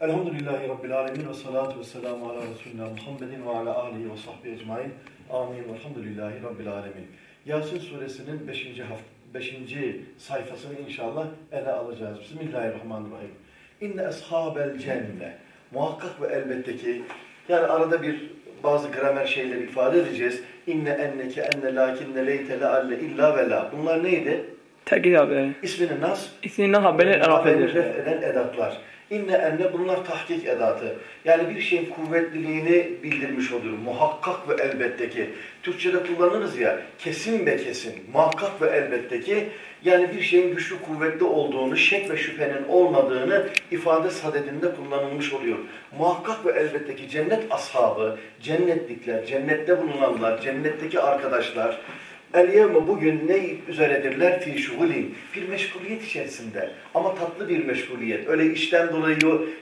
Elhamdülillahi Rabbil Alemin ve salatu ve selamu ala Resulina Muhammedin ve ala alihi ve sahbihi ecmain. Amin elhamdülillahi Rabbil Alemin. Yasin suresinin 5. Haft 5. sayfasını inşallah ele alacağız. Bismillahirrahmanirrahim. İnne eshabel cenne. Muhakkak ve elbette ki yani arada bir bazı gramer şeyleri ifade edeceğiz. İnne enneke enne lakinne leyte lealle illa ve la. Bunlar neydi? Tekil haberi. İsmini nas, haberi Arap'edir. ref eden edatlar. İnne enne bunlar tahkik edatı. Yani bir şeyin kuvvetliliğini bildirmiş oluyor. Muhakkak ve elbette ki. Türkçe'de kullanırız ya kesin ve kesin. Muhakkak ve elbette ki yani bir şeyin güçlü kuvvetli olduğunu, şek ve şüphenin olmadığını ifade sadedinde kullanılmış oluyor. Muhakkak ve elbette ki cennet ashabı, cennetlikler, cennette bulunanlar, cennetteki arkadaşlar, El yevme bugün ne üzeredirler? Fi şugulin. Bir meşguliyet içerisinde. Ama tatlı bir meşguliyet. Öyle işten dolayı,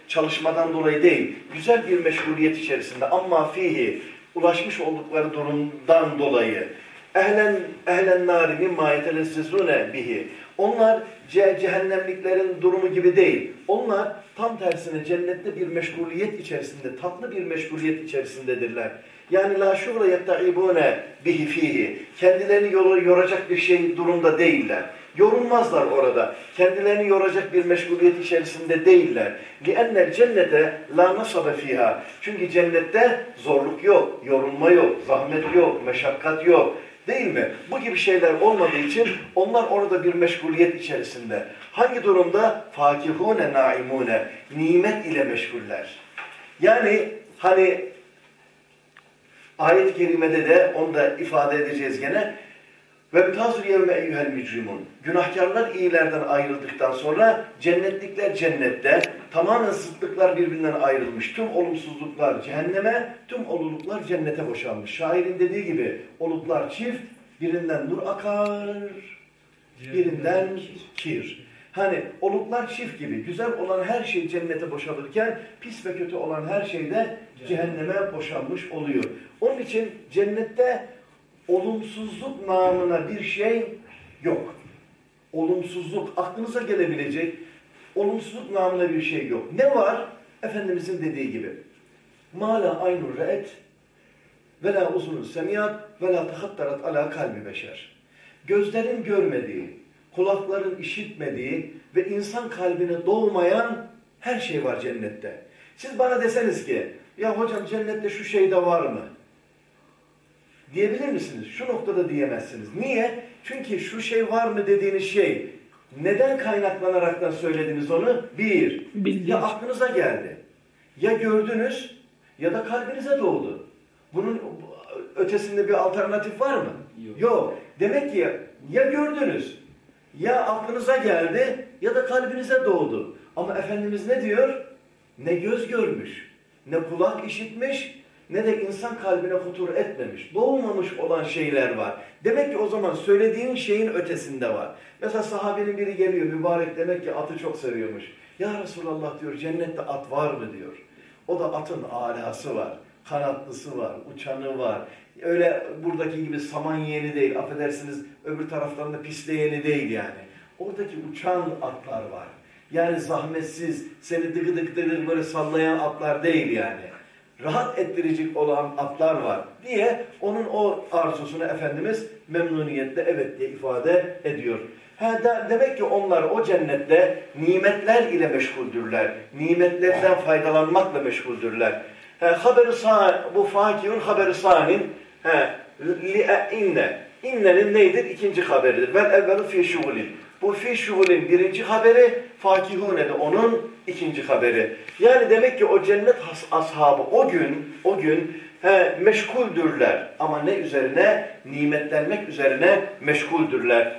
çalışmadan dolayı değil. Güzel bir meşguliyet içerisinde. Ama fihi ulaşmış oldukları durumdan dolayı. Ehlen, ehlen nâri mimma yetelessizûne bihi. Onlar ce cehennemliklerin durumu gibi değil. Onlar tam tersine cennette bir meşguliyet içerisinde, tatlı bir meşguliyet içerisindedirler. Yani la şuğla yettaibune bihi fihi. Kendilerini yor yoracak bir şey durumda değiller. Yorulmazlar orada. Kendilerini yoracak bir meşguliyet içerisinde değiller. لِأَنَّ cennete la nasabe fiha. Çünkü cennette zorluk yok, yorulma yok, zahmet yok, meşakkat yok. Değil mi? Bu gibi şeyler olmadığı için onlar orada bir meşguliyet içerisinde. Hangi durumda? Fakihune naimune. Nimet ile meşguller. Yani hani ayet-i kerimede de onu da ifade edeceğiz gene. Ve tazur yevme eyyuhel mücrimun. Günahkarlar iyilerden ayrıldıktan sonra cennetlikler cennette, tamamen zıtlıklar birbirinden ayrılmış. Tüm olumsuzluklar cehenneme, tüm olumluluklar cennete boşalmış. Şairin dediği gibi oluklar çift, birinden nur akar, birinden kir. Hani oluklar çift gibi. Güzel olan her şey cennete boşalırken pis ve kötü olan her şey de cehenneme boşalmış oluyor. Onun için cennette olumsuzluk namına bir şey yok. Olumsuzluk, aklınıza gelebilecek olumsuzluk namına bir şey yok. Ne var? Efendimizin dediği gibi. Mala aynur re'et ve la uzunun semiyat ve la tahattarat ala kalbi beşer. Gözlerin görmediği, kulakların işitmediği ve insan kalbine doğmayan her şey var cennette. Siz bana deseniz ki, ya hocam cennette şu şey de var mı? Diyebilir misiniz? Şu noktada diyemezsiniz. Niye? Çünkü şu şey var mı dediğiniz şey, neden kaynaklanaraktan söylediniz onu? Bir, Bildik. ya aklınıza geldi, ya gördünüz ya da kalbinize doğdu. Bunun ötesinde bir alternatif var mı? Yok. Yok. Demek ki ya gördünüz, ya aklınıza geldi ya da kalbinize doğdu. Ama Efendimiz ne diyor? Ne göz görmüş, ne kulak işitmiş, ne de insan kalbine hutur etmemiş. Doğmamış olan şeyler var. Demek ki o zaman söylediğin şeyin ötesinde var. Mesela sahabenin biri geliyor, mübarek demek ki atı çok seviyormuş. Ya Resulallah diyor, cennette at var mı diyor. O da atın alası var, kanatlısı var, uçanı var. Öyle buradaki gibi saman yeni değil, affedersiniz öbür taraftan da pisleyeni değil yani. Oradaki uçan atlar var. Yani zahmetsiz, seni dıgı dıgı dıgı böyle sallayan atlar değil yani. Rahat ettirecek olan atlar var diye onun o arzusunu Efendimiz memnuniyetle evet diye ifade ediyor. Ha, de, demek ki onlar o cennette nimetler ile meşguldürler. Nimetlerden faydalanmakla meşguldürler. Ha, haberi sağ, bu fakihun haberi sa'nin li'e inne. İnnenin neydir? İkinci haberidir. Vel evvelu fi şugulin. Bu fi şugulin birinci haberi, fakihune de onun ikinci haberi. Yani demek ki o cennet ashabı o gün, o gün he, meşguldürler. Ama ne üzerine? Nimetlenmek üzerine meşguldürler.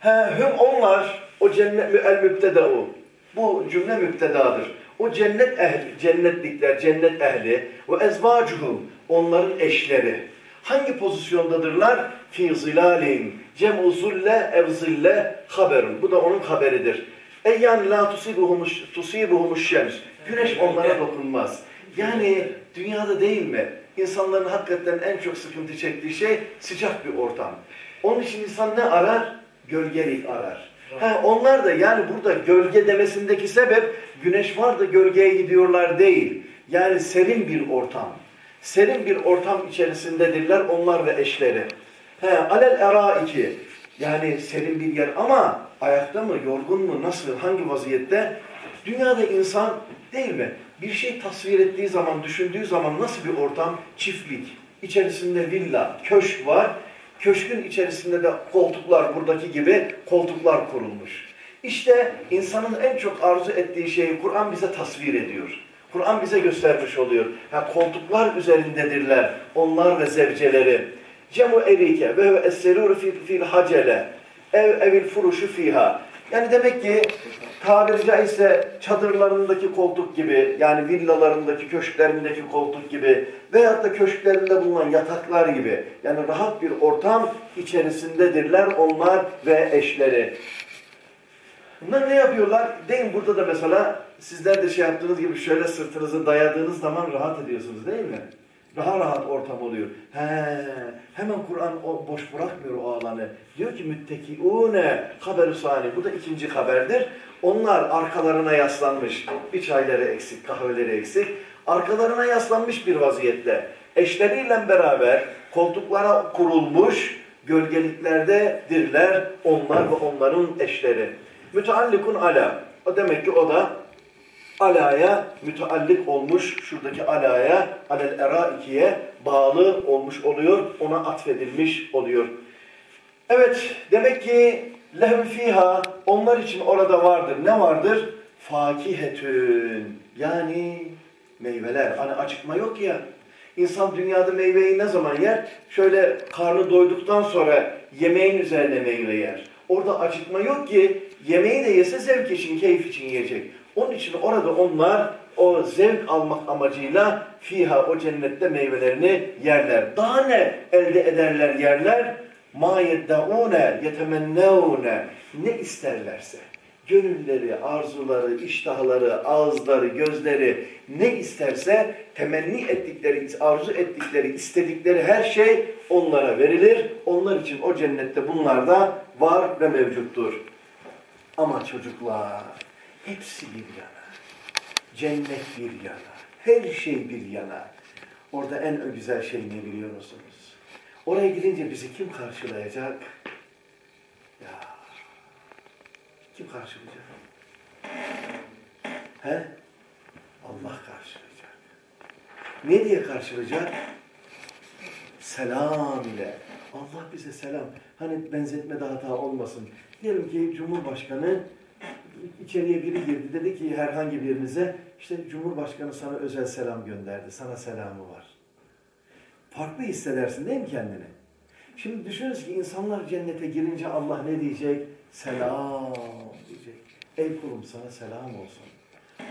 He, hüm onlar, o cennet el mübteda'u. Bu cümle mübtedadır. O cennet ehli, cennetlikler, cennet ehli ve ezvacuhum, onların eşleri. Hangi pozisyondadırlar? Fi zilalin, cem'u zulle ev zille haberun. Bu da onun haberidir. E yani la tusibuhumuş, tusibuhumuş şems. Güneş onlara dokunmaz. Yani dünyada değil mi? İnsanların hakikaten en çok sıkıntı çektiği şey sıcak bir ortam. Onun için insan ne arar? Gölgelik arar. Ha, onlar da yani burada gölge demesindeki sebep güneş var da gölgeye gidiyorlar değil. Yani serin bir ortam. Serin bir ortam içerisindedirler onlar ve eşleri. He, alel era iki. Yani serin bir yer ama ayakta mı, yorgun mu, nasıl, hangi vaziyette? Dünyada insan değil mi? Bir şey tasvir ettiği zaman, düşündüğü zaman nasıl bir ortam? Çiftlik, içerisinde villa, köşk var. Köşkün içerisinde de koltuklar, buradaki gibi koltuklar kurulmuş. İşte insanın en çok arzu ettiği şeyi Kur'an bize tasvir ediyor. Kur'an bize göstermiş oluyor. Ha, koltuklar üzerindedirler onlar ve zevceleri. Cemu erike ve esserur fil, hacele ev evil furuşu fiha. Yani demek ki tabiri caizse çadırlarındaki koltuk gibi yani villalarındaki, köşklerindeki koltuk gibi veyahut da köşklerinde bulunan yataklar gibi yani rahat bir ortam içerisindedirler onlar ve eşleri. Bunlar ne yapıyorlar? Deyin burada da mesela sizler de şey yaptığınız gibi şöyle sırtınızı dayadığınız zaman rahat ediyorsunuz değil mi? Daha rahat ortam oluyor. He, hemen Kur'an boş bırakmıyor o alanı. Diyor ki müttekiune haber sani. Bu da ikinci haberdir. Onlar arkalarına yaslanmış. Bir çayları eksik, kahveleri eksik. Arkalarına yaslanmış bir vaziyette. Eşleriyle beraber koltuklara kurulmuş gölgeliklerde dirler onlar ve onların eşleri. Müteallikun ala. O demek ki o da alaya müteallik olmuş, şuradaki alaya, alel eraikiye bağlı olmuş oluyor, ona atfedilmiş oluyor. Evet, demek ki lehum fiha, onlar için orada vardır. Ne vardır? Fakihetün, yani meyveler. Hani acıkma yok ya. İnsan dünyada meyveyi ne zaman yer? Şöyle karnı doyduktan sonra yemeğin üzerine meyve yer. Orada acıkma yok ki yemeği de yese zevk için, keyif için yiyecek. Onun için orada onlar o zevk almak amacıyla fiha o cennette meyvelerini yerler. Daha ne elde ederler yerler? Ma yeddaune yetemennevne ne isterlerse. Gönülleri, arzuları, iştahları, ağızları, gözleri ne isterse temenni ettikleri, arzu ettikleri, istedikleri her şey onlara verilir. Onlar için o cennette bunlar da var ve mevcuttur. Ama çocuklar hepsi bir yana. Cennet bir yana. Her şey bir yana. Orada en güzel şey ne biliyor musunuz? Oraya gidince bizi kim karşılayacak? Ya kim karşılayacak? He? Allah karşılayacak. Ne diye karşılayacak? Selam ile. Allah bize selam. Hani benzetmede hata olmasın. Diyelim ki Cumhurbaşkanı içeriye biri girdi. Dedi ki herhangi birinize işte Cumhurbaşkanı sana özel selam gönderdi. Sana selamı var. Farklı hissedersin değil mi kendini? Şimdi düşününüz ki insanlar cennete girince Allah ne diyecek? Selam diyecek. Ey kulum sana selam olsun.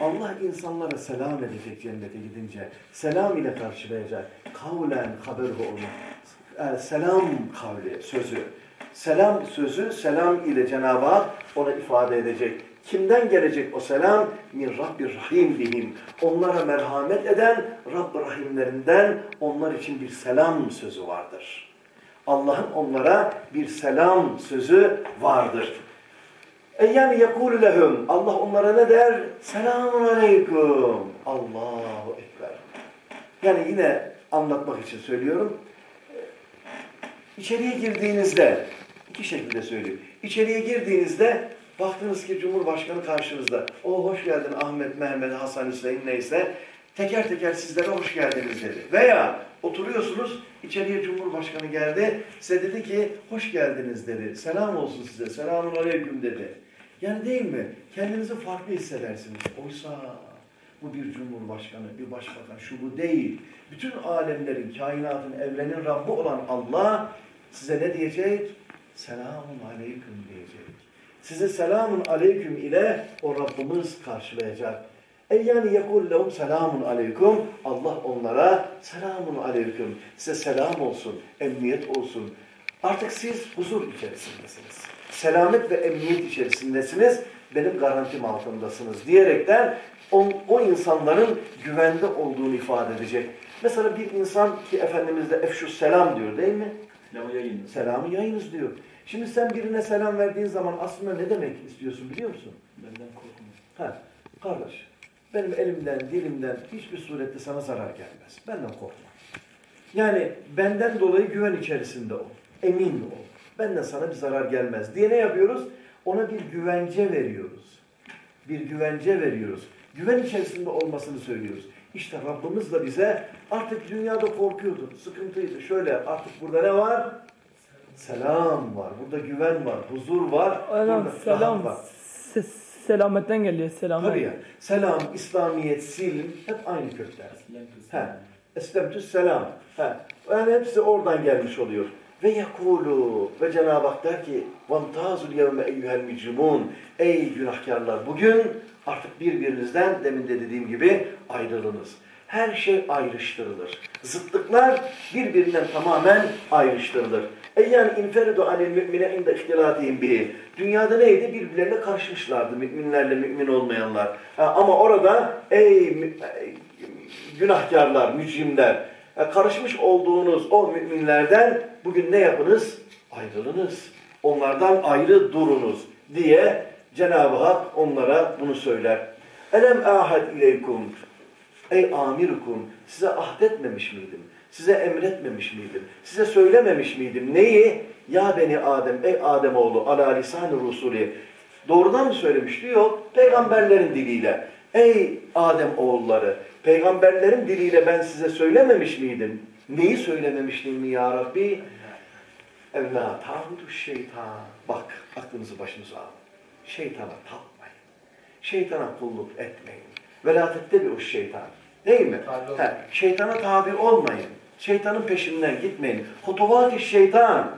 Allah insanlara selam edecek cennete gidince. Selam ile karşılayacak. Kavlen haber onu. Selam kavli, sözü. Selam sözü, selam ile Cenab-ı Hak ona ifade edecek. Kimden gelecek o selam? Min Rabbir Rahim bihim. Onlara merhamet eden Rabb Rahimlerinden onlar için bir selam sözü vardır. Allah'ın onlara bir selam sözü vardır. Eyyâmi yekûlü lehum. Allah onlara ne der? Selamun aleyküm. Allahu Ekber. Yani yine anlatmak için söylüyorum. İçeriye girdiğinizde, iki şekilde söyleyeyim. İçeriye girdiğinizde baktınız ki Cumhurbaşkanı karşınızda. O hoş geldin Ahmet, Mehmet, Hasan, Hüseyin neyse. Teker teker sizlere hoş geldiniz dedi. Veya oturuyorsunuz, içeriye Cumhurbaşkanı geldi. Size dedi ki hoş geldiniz dedi. Selam olsun size, selamun aleyküm dedi. Yani değil mi? Kendinizi farklı hissedersiniz. Oysa bu bir cumhurbaşkanı, bir başbakan, şu bu değil. Bütün alemlerin, kainatın, evrenin Rabbi olan Allah size ne diyecek? Selamun aleyküm diyecek. Sizi selamun aleyküm ile o Rabbimiz karşılayacak. E yani yekul lehum selamun aleyküm. Allah onlara selamun aleyküm. Size selam olsun, emniyet olsun. Artık siz huzur içerisindesiniz. Selamet ve emniyet içerisindesiniz. Benim garantim altındasınız diyerekten o, o insanların güvende olduğunu ifade edecek. Mesela bir insan ki Efendimiz de efşus selam diyor değil mi? Selamı yayınız. Selamı yayınız diyor. Şimdi sen birine selam verdiğin zaman aslında ne demek istiyorsun biliyor musun? Benden korkma. Ha, kardeş, benim elimden, dilimden hiçbir surette sana zarar gelmez. Benden korkma. Yani benden dolayı güven içerisinde ol. Emin ol. Benden sana bir zarar gelmez diye ne yapıyoruz? Ona bir güvence veriyoruz. Bir güvence veriyoruz. Güven içerisinde olmasını söylüyoruz. İşte Rabbimiz de bize artık dünyada korkuyordu, sıkıntıydı. Şöyle artık burada ne var? Selam var, burada güven var, huzur var, Aynen selam. var. Se selametten geliyor selam. Tabii ya. Selam, İslamiyet, silm hep aynı kökler. He. Eslemtü selam. He. Yani hepsi oradan gelmiş oluyor. Ve yakulu ve Cenab-ı Hak der ki vantazul yevme eyyühel mücrimun Ey günahkarlar bugün artık birbirinizden demin de dediğim gibi ayrılınız. Her şey ayrıştırılır. Zıtlıklar birbirinden tamamen ayrıştırılır. E yani inferidu anil mümine inde ihtilatihim bihi. Dünyada neydi? Birbirlerine karışmışlardı müminlerle mümin olmayanlar. Ha, ama orada ey günahkarlar, mücrimler, karışmış olduğunuz o müminlerden bugün ne yapınız? Ayrılınız. Onlardan ayrı durunuz diye Cenab-ı Hak onlara bunu söyler. Elem ahad ileykum Ey amirukum size ahdetmemiş miydim? Size emretmemiş miydim? Size söylememiş miydim? Neyi? Ya beni Adem, ey Ademoğlu ala lisan-ı rusuli. Doğrudan mı söylemişti? Yok. Peygamberlerin diliyle. Ey Adem oğulları, peygamberlerin diliyle ben size söylememiş miydim? Neyi söylememiştim ya Rabbi? Evla ta'budu şeytan. Bak aklınızı başınıza alın. Şeytana tapmayın. Şeytana kulluk etmeyin. Velatette bir o şeytan. Değil mi? He, şeytana tabi olmayın. Şeytanın peşinden gitmeyin. Hutuvat-ı şeytan.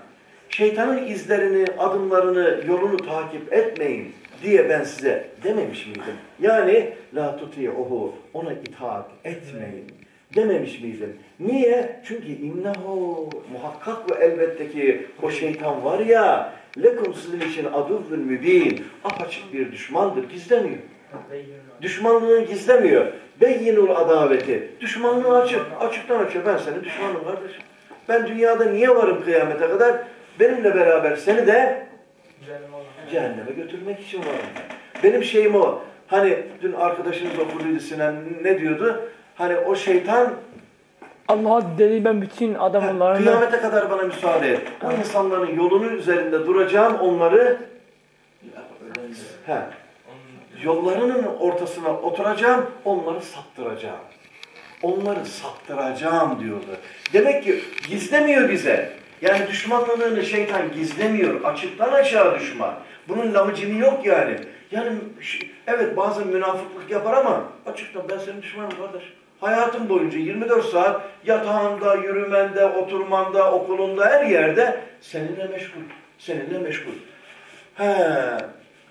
Şeytanın izlerini, adımlarını, yolunu takip etmeyin diye ben size dememiş miydim? Yani la tuti'uhu ona itaat etmeyin dememiş miydim? Niye? Çünkü innehu muhakkak ve elbette ki o şeytan var ya lekum sizin için aduvvün mübin apaçık bir düşmandır gizlemiyor. Düşmanlığını gizlemiyor. Beyyinul adaveti. Düşmanlığı açık. Açıktan açıyor. Ben senin düşmanım kardeşim. Ben dünyada niye varım kıyamete kadar? Benimle beraber seni de cehenneme götürmek için varım. Benim şeyim o. Hani dün arkadaşınız okuduydu Sinan ne diyordu? Hani o şeytan Allah dedi ben bütün adamlarını kıyamete kadar bana müsaade et. O insanların yolunun üzerinde duracağım onları he, yollarının ortasına oturacağım, onları saptıracağım. Onları saptıracağım diyordu. Demek ki gizlemiyor bize. Yani düşmanlığını şeytan gizlemiyor. Açıktan aşağı düşman. Bunun lamıcını yok yani. Yani evet bazen münafıklık yapar ama açıktan ben senin düşmanım kardeş. Hayatım boyunca 24 saat yatağında, yürümende, oturmanda, okulunda her yerde seninle meşgul. Seninle meşgul. He.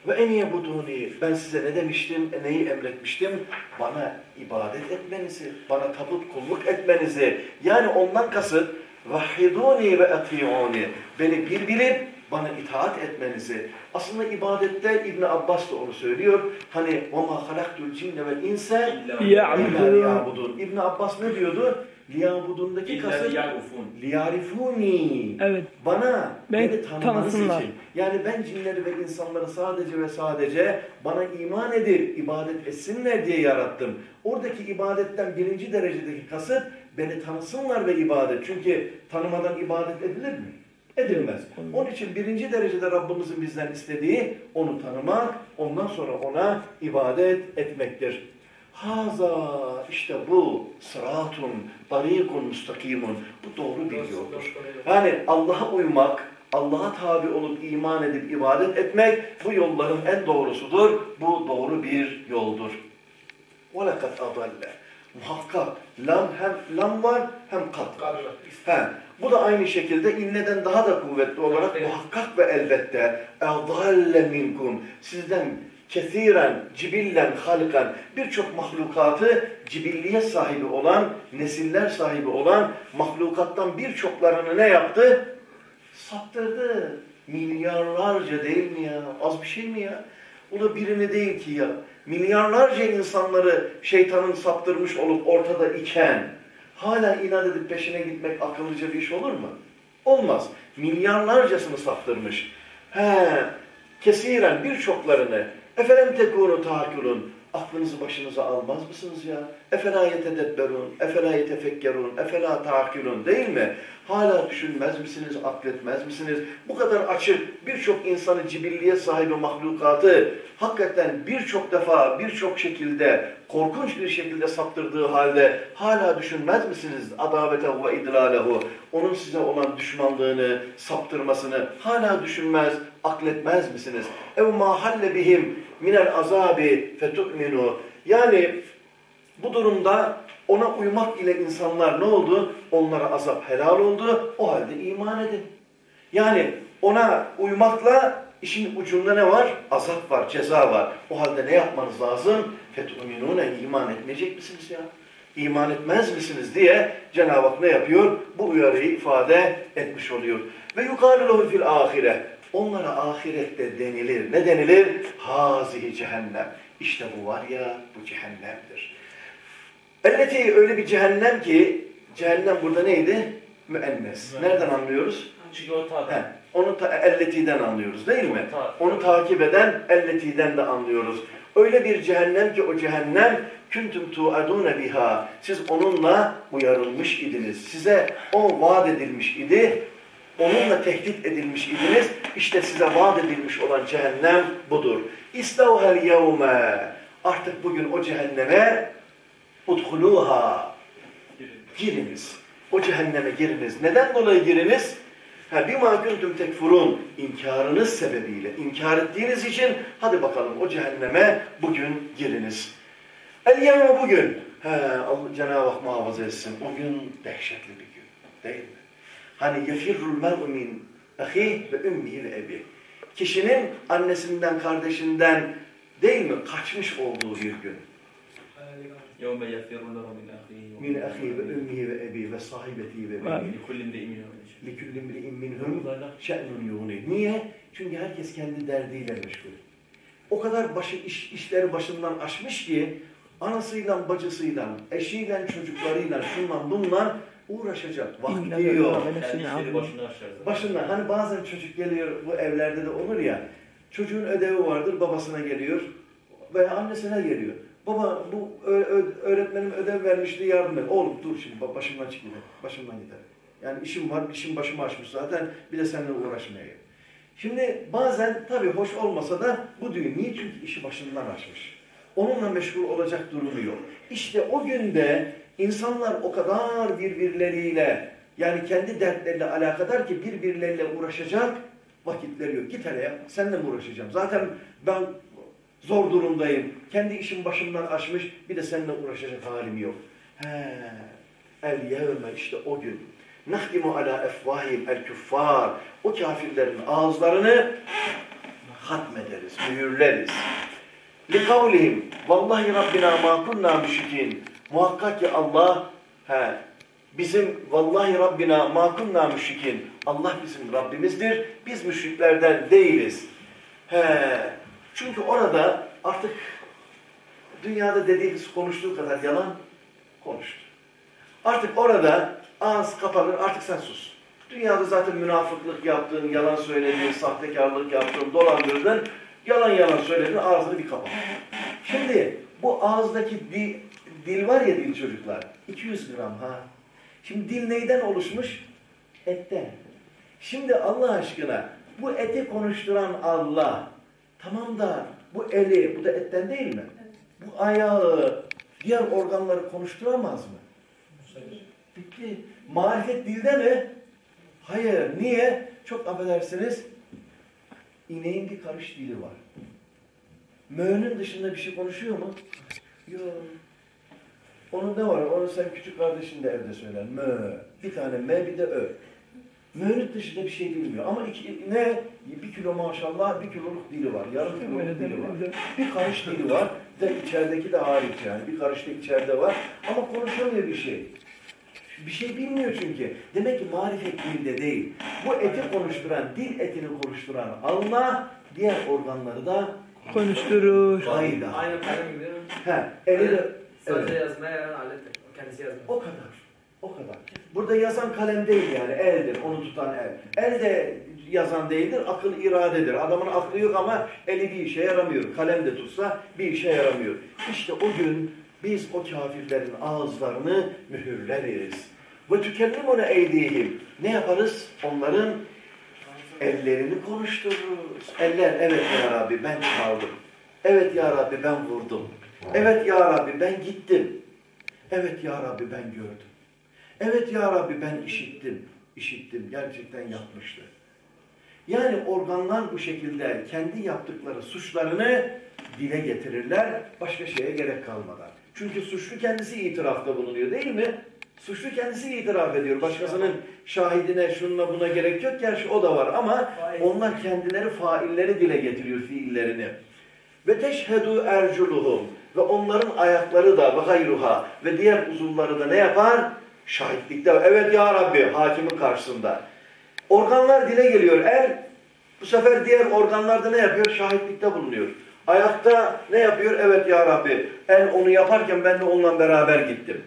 Ve en iyi buduni. Ben size ne demiştim, e, neyi emretmiştim? Bana ibadet etmenizi, bana tapıp kulluk etmenizi. Yani ondan kasıt vahiduni ve atiuni. Beni bir bilip bana itaat etmenizi. Aslında ibadette İbn Abbas da onu söylüyor. Hani وَمَا خَلَقْتُ الْجِنَّ وَالْاِنْسَ يَعْبُدُونَ. liyabudun. İbn Abbas ne diyordu? Liyabudundaki kasıt liyarifuni. Evet. Bana Beni beni tanımanız tanısınlar. için. Yani ben cinleri ve insanları sadece ve sadece bana iman edip ibadet etsinler diye yarattım. Oradaki ibadetten birinci derecedeki kasıt beni tanısınlar ve ibadet. Çünkü tanımadan ibadet edilir mi? Edilmez. Onun için birinci derecede Rabbimizin bizden istediği onu tanımak, ondan sonra ona ibadet etmektir. Haza işte bu sıratun, tarikun, müstakimun. Bu doğru bir yoldur. Yani Allah'a uymak, Allah'a tabi olup iman edip ibadet etmek bu yolların en doğrusudur. Bu doğru bir yoldur. وَلَقَدْ أَضَلَّ Muhakkak lam hem lam var hem kat var. He, bu da aynı şekilde inneden daha da kuvvetli olarak Evet. muhakkak ve elbette اَضَلَّ minkum Sizden kesiren, cibillen, halkan birçok mahlukatı cibilliye sahibi olan, nesiller sahibi olan mahlukattan birçoklarını ne yaptı? Saptırdı. Milyarlarca değil mi ya? Az bir şey mi ya? O da birini değil ki ya. Milyarlarca insanları şeytanın saptırmış olup ortada iken hala inat edip peşine gitmek akıllıca bir iş olur mu? Olmaz. Milyarlarcasını saptırmış. He, kesiren birçoklarını Efelem tekunu tahakkülün. Aklınızı başınıza almaz mısınız ya? Efela yetedebberun, efela yetefekkerun, efela tahakkülün değil mi? Hala düşünmez misiniz, akletmez misiniz? Bu kadar açık birçok insanı cibilliye sahibi mahlukatı hakikaten birçok defa, birçok şekilde, korkunç bir şekilde saptırdığı halde hala düşünmez misiniz? Adavetehu ve idlalehu. Onun size olan düşmanlığını, saptırmasını hala düşünmez, akletmez misiniz? Ev ma halle bihim minel azabi fetu'minu. Yani bu durumda ona uymak ile insanlar ne oldu? Onlara azap helal oldu. O halde iman edin. Yani ona uymakla işin ucunda ne var? Azap var, ceza var. O halde ne yapmanız lazım? Fetu'minune iman etmeyecek misiniz ya? İman etmez misiniz diye Cenab-ı Hak ne yapıyor? Bu uyarıyı ifade etmiş oluyor. Ve yukarı fil ahire. Onlara ahirette denilir. Ne denilir? Hazihi cehennem. İşte bu var ya, bu cehennemdir. Elleti öyle bir cehennem ki, cehennem burada neydi? Müennes. Nereden anlıyoruz? Çünkü o tabi. Onu ta, elleti'den anlıyoruz değil mi? Onu takip eden elleti'den de anlıyoruz. Öyle bir cehennem ki o cehennem küntüm tu'adune biha. Siz onunla uyarılmış idiniz. Size o vaat edilmiş idi. Onunla tehdit edilmiş idiniz. İşte size vaat edilmiş olan cehennem budur. İstavhel yevme. Artık bugün o cehenneme udhuluha. Giriniz. O cehenneme giriniz. Neden dolayı giriniz? Ha bima kuntum tekfurun inkarınız sebebiyle inkar ettiğiniz için hadi bakalım o cehenneme bugün giriniz. El yevme bugün. He Cenab-ı Hak muhafaza etsin. O gün dehşetli bir gün. Değil mi? Hani yefirrul mer'u min ahi ve ümmihi ve ebi. Kişinin annesinden, kardeşinden değil mi? Kaçmış olduğu bir gün. Yevme yefirrul mer'u min ahi ve ümmihi ve ebi ve sahibeti ve Evet. beni. لِكُلِّ امْرِئٍ مِنْهُمْ لِكُلِّ امْرِئٍ مِّنْهُمْ şe'nun yuğni. Niye? Çünkü herkes kendi derdiyle meşgul. O kadar başı, iş, işleri başından aşmış ki anasıyla, bacısıyla, eşiyle, çocuklarıyla, şunla bununla uğraşacak. Vakti İnne yok. lillahi ve Kendi inne işleri ileyhi başına açar zaten. Başından hani bazen çocuk geliyor bu evlerde de olur ya çocuğun ödevi vardır babasına geliyor veya annesine geliyor. Baba bu öğretmenim ödev vermişti yardım et. Oğlum dur şimdi ba- başımdan çık gider. Başımdan gider. Yani işim var, işim başımı açmış zaten bir de seninle uğraşmaya. Şimdi bazen tabii hoş olmasa da bu diyor. Niye? Çünkü işi başından açmış. Onunla meşgul olacak durumu yok. İşte o günde insanlar o kadar birbirleriyle yani kendi dertleriyle alakadar ki birbirleriyle uğraşacak vakitleri yok. Git hele ya, seninle mi uğraşacağım? Zaten ben zor durumdayım. Kendi işim başımdan aşmış, bir de seninle uğraşacak halim yok. He, el yevme işte o gün. Nahdimu ala efvahim el küffar. O kafirlerin ağızlarını hatmederiz, mühürleriz. Likavlihim vallahi Rabbina ma kunna müşrikin. Muhakkak ki Allah he, bizim vallahi Rabbina ma kunna müşrikin. Allah bizim Rabbimizdir. Biz müşriklerden değiliz. He, çünkü orada artık dünyada dediğimiz konuştuğu kadar yalan konuştu. Artık orada ağız kapanır artık sen sus. Dünyada zaten münafıklık yaptın, yalan söyledin, sahtekarlık yaptın, dolandırdın. Yalan yalan söyledin, ağzını bir kapat. Şimdi bu ağızdaki dil, dil var ya dil çocuklar, 200 gram ha. Şimdi dil neyden oluşmuş? Etten. Şimdi Allah aşkına bu eti konuşturan Allah, tamam da bu eli, bu da etten değil mi? Bu ayağı, diğer organları konuşturamaz mı? Bitti. Marifet dilde mi? Hayır. Niye? Çok affedersiniz. İneğin bir karış dili var. Mö'nün dışında bir şey konuşuyor mu? Yok. Onun ne var? Onu sen küçük kardeşin de evde söyler. Mö. Bir tane M bir de Ö. Mö'nün dışında bir şey bilmiyor. Ama iki, ne? Bir kilo maşallah bir kiloluk dili var. Yarım kiloluk dili var. Bir karış dili var. Bir de içerideki de hariç yani. Bir karış da içeride var. Ama konuşamıyor bir şey. Bir şey bilmiyor çünkü. Demek ki marifet dilde değil. Bu eti konuşturan, dil etini konuşturan Allah diğer organları da Konuşturur. Hayda. Aynı kalem gibi değil mi? He, eli de Sadece evet. yazmaya alet. Kendisi yazmıyor. o kadar. O kadar. Burada yazan kalem değil yani eldir, onu tutan el. El de yazan değildir, akıl iradedir. Adamın aklı yok ama eli bir işe yaramıyor. Kalem de tutsa bir işe yaramıyor. İşte o gün biz o kafirlerin ağızlarını mühürleriz. Ve tükellimune eydihim. Ne yaparız? Onların ellerini konuştururuz. Eller, evet ya Rabbi ben çaldım. Evet ya Rabbi ben vurdum. Evet ya Rabbi ben gittim. Evet ya Rabbi ben gördüm. Evet ya Rabbi ben işittim. İşittim. Gerçekten yapmıştı. Yani organlar bu şekilde kendi yaptıkları suçlarını dile getirirler. Başka şeye gerek kalmadan. Çünkü suçlu kendisi itirafta bulunuyor değil mi? Suçlu kendisi itiraf ediyor. Başkasının şahidine şununla buna gerek yok. Gerçi o da var ama onlar kendileri failleri dile getiriyor fiillerini. Ve teşhedü erculuhum ve onların ayakları da ve gayruha ve diğer uzuvları da ne yapar? Şahitlikte. Evet ya Rabbi hakimin karşısında. Organlar dile geliyor. El bu sefer diğer organlarda ne yapıyor? Şahitlikte bulunuyor. Ayakta ne yapıyor? Evet ya Rabbi. El onu yaparken ben de onunla beraber gittim.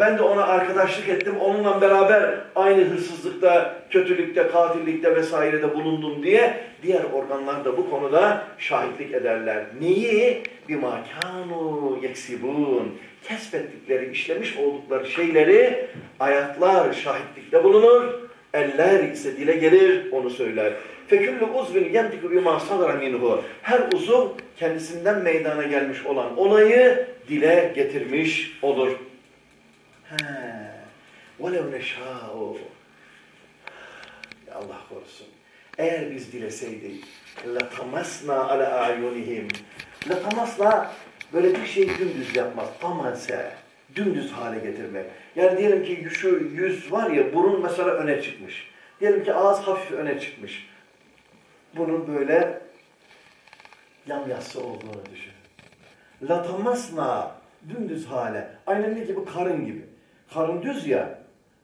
Ben de ona arkadaşlık ettim. Onunla beraber aynı hırsızlıkta, kötülükte, katillikte vesairede bulundum diye diğer organlar da bu konuda şahitlik ederler. Neyi? Bir makanu yeksibun. Kesbettikleri, işlemiş oldukları şeyleri ayaklar şahitlikte bulunur. Eller ise dile gelir, onu söyler. Feküllü uzvin yemtiku bima sadara minhu. Her uzuv kendisinden meydana gelmiş olan olayı dile getirmiş olur. وَلَوْ نَشَاءُ Allah korusun. Eğer biz dileseydik لَتَمَسْنَا عَلَى اَعْيُنِهِمْ لَتَمَسْنَا böyle bir şey dümdüz yapmaz. Tamanse. Dümdüz hale getirmek. Yani diyelim ki şu yüz var ya burun mesela öne çıkmış. Diyelim ki ağız hafif öne çıkmış. Bunun böyle yamyassı olduğunu düşün. Latamasna dümdüz hale. Aynen ne gibi? Karın gibi. Karın düz ya.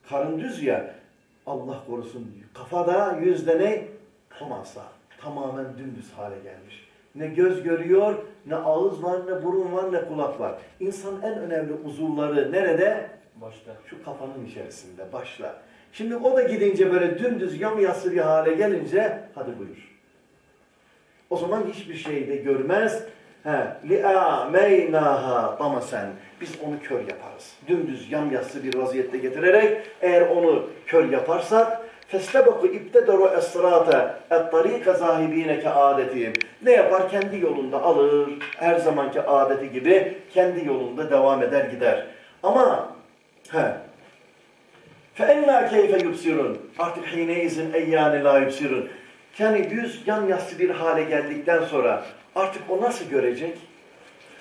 Karın düz ya. Allah korusun. Kafada yüzde ne? Tamasa. Tamamen dümdüz hale gelmiş. Ne göz görüyor, ne ağız var, ne burun var, ne kulak var. İnsan en önemli uzuvları nerede? Başta. Şu kafanın içerisinde, başla. Şimdi o da gidince böyle dümdüz yamyassı bir hale gelince hadi buyur. O zaman hiçbir şey de görmez. لِأَعْمَيْنَاهَا طَمَسًا Biz onu kör yaparız. Dümdüz yamyassı bir vaziyette getirerek eğer onu kör yaparsak فَاسْتَبَقُ اِبْتَدَرُ اَسْرَاتَ اَطَّر۪يكَ زَاهِب۪ينَ كَعَادَتِهِمْ Ne yapar? Kendi yolunda alır. Her zamanki adeti gibi kendi yolunda devam eder gider. Ama he, فَاَنَّا كَيْفَ يُبْسِرُونَ Artık hineizin eyyâni la yubsirun. Yani yüz yan yassı bir hale geldikten sonra artık o nasıl görecek?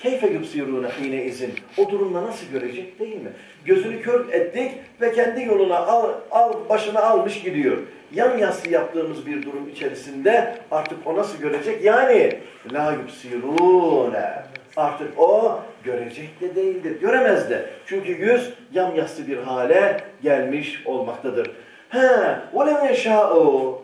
Keyfe yubsirûne hine izin. O durumda nasıl görecek değil mi? Gözünü kör ettik ve kendi yoluna al, al başına almış gidiyor. Yan yassı yaptığımız bir durum içerisinde artık o nasıl görecek? Yani la yubsirûne. Artık o görecek de değildir. Göremez de. Çünkü yüz yan yassı bir hale gelmiş olmaktadır. He, وَلَوْ يَشَاءُ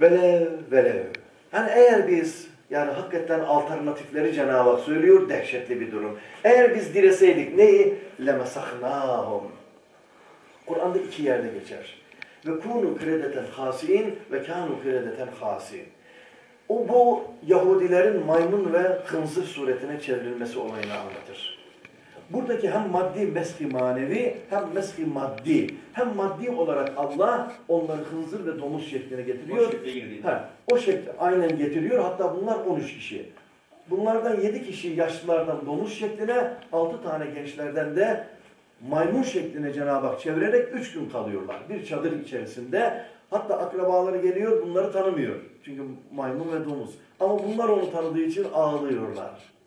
Velev velev. Yani eğer biz yani hakikaten alternatifleri Cenab-ı Hak söylüyor dehşetli bir durum. Eğer biz dileseydik neyi? Lemesahnâhum. Kur'an'da iki yerde geçer. Ve kunu kredeten hasin ve kanu kredeten hasin. O bu Yahudilerin maymun ve hınzır suretine çevrilmesi olayını anlatır. Buradaki hem maddi meski manevi hem meski maddi. Hem maddi olarak Allah onları hınzır ve domuz şekline getiriyor. O şekle girdi. Ha, o şekilde aynen getiriyor. Hatta bunlar 13 kişi. Bunlardan 7 kişi yaşlılardan domuz şekline, 6 tane gençlerden de maymun şekline Cenab-ı Hak çevirerek 3 gün kalıyorlar. Bir çadır içerisinde. Hatta akrabaları geliyor bunları tanımıyor. Çünkü maymun ve domuz. Ama bunlar onu tanıdığı için ağlıyorlar.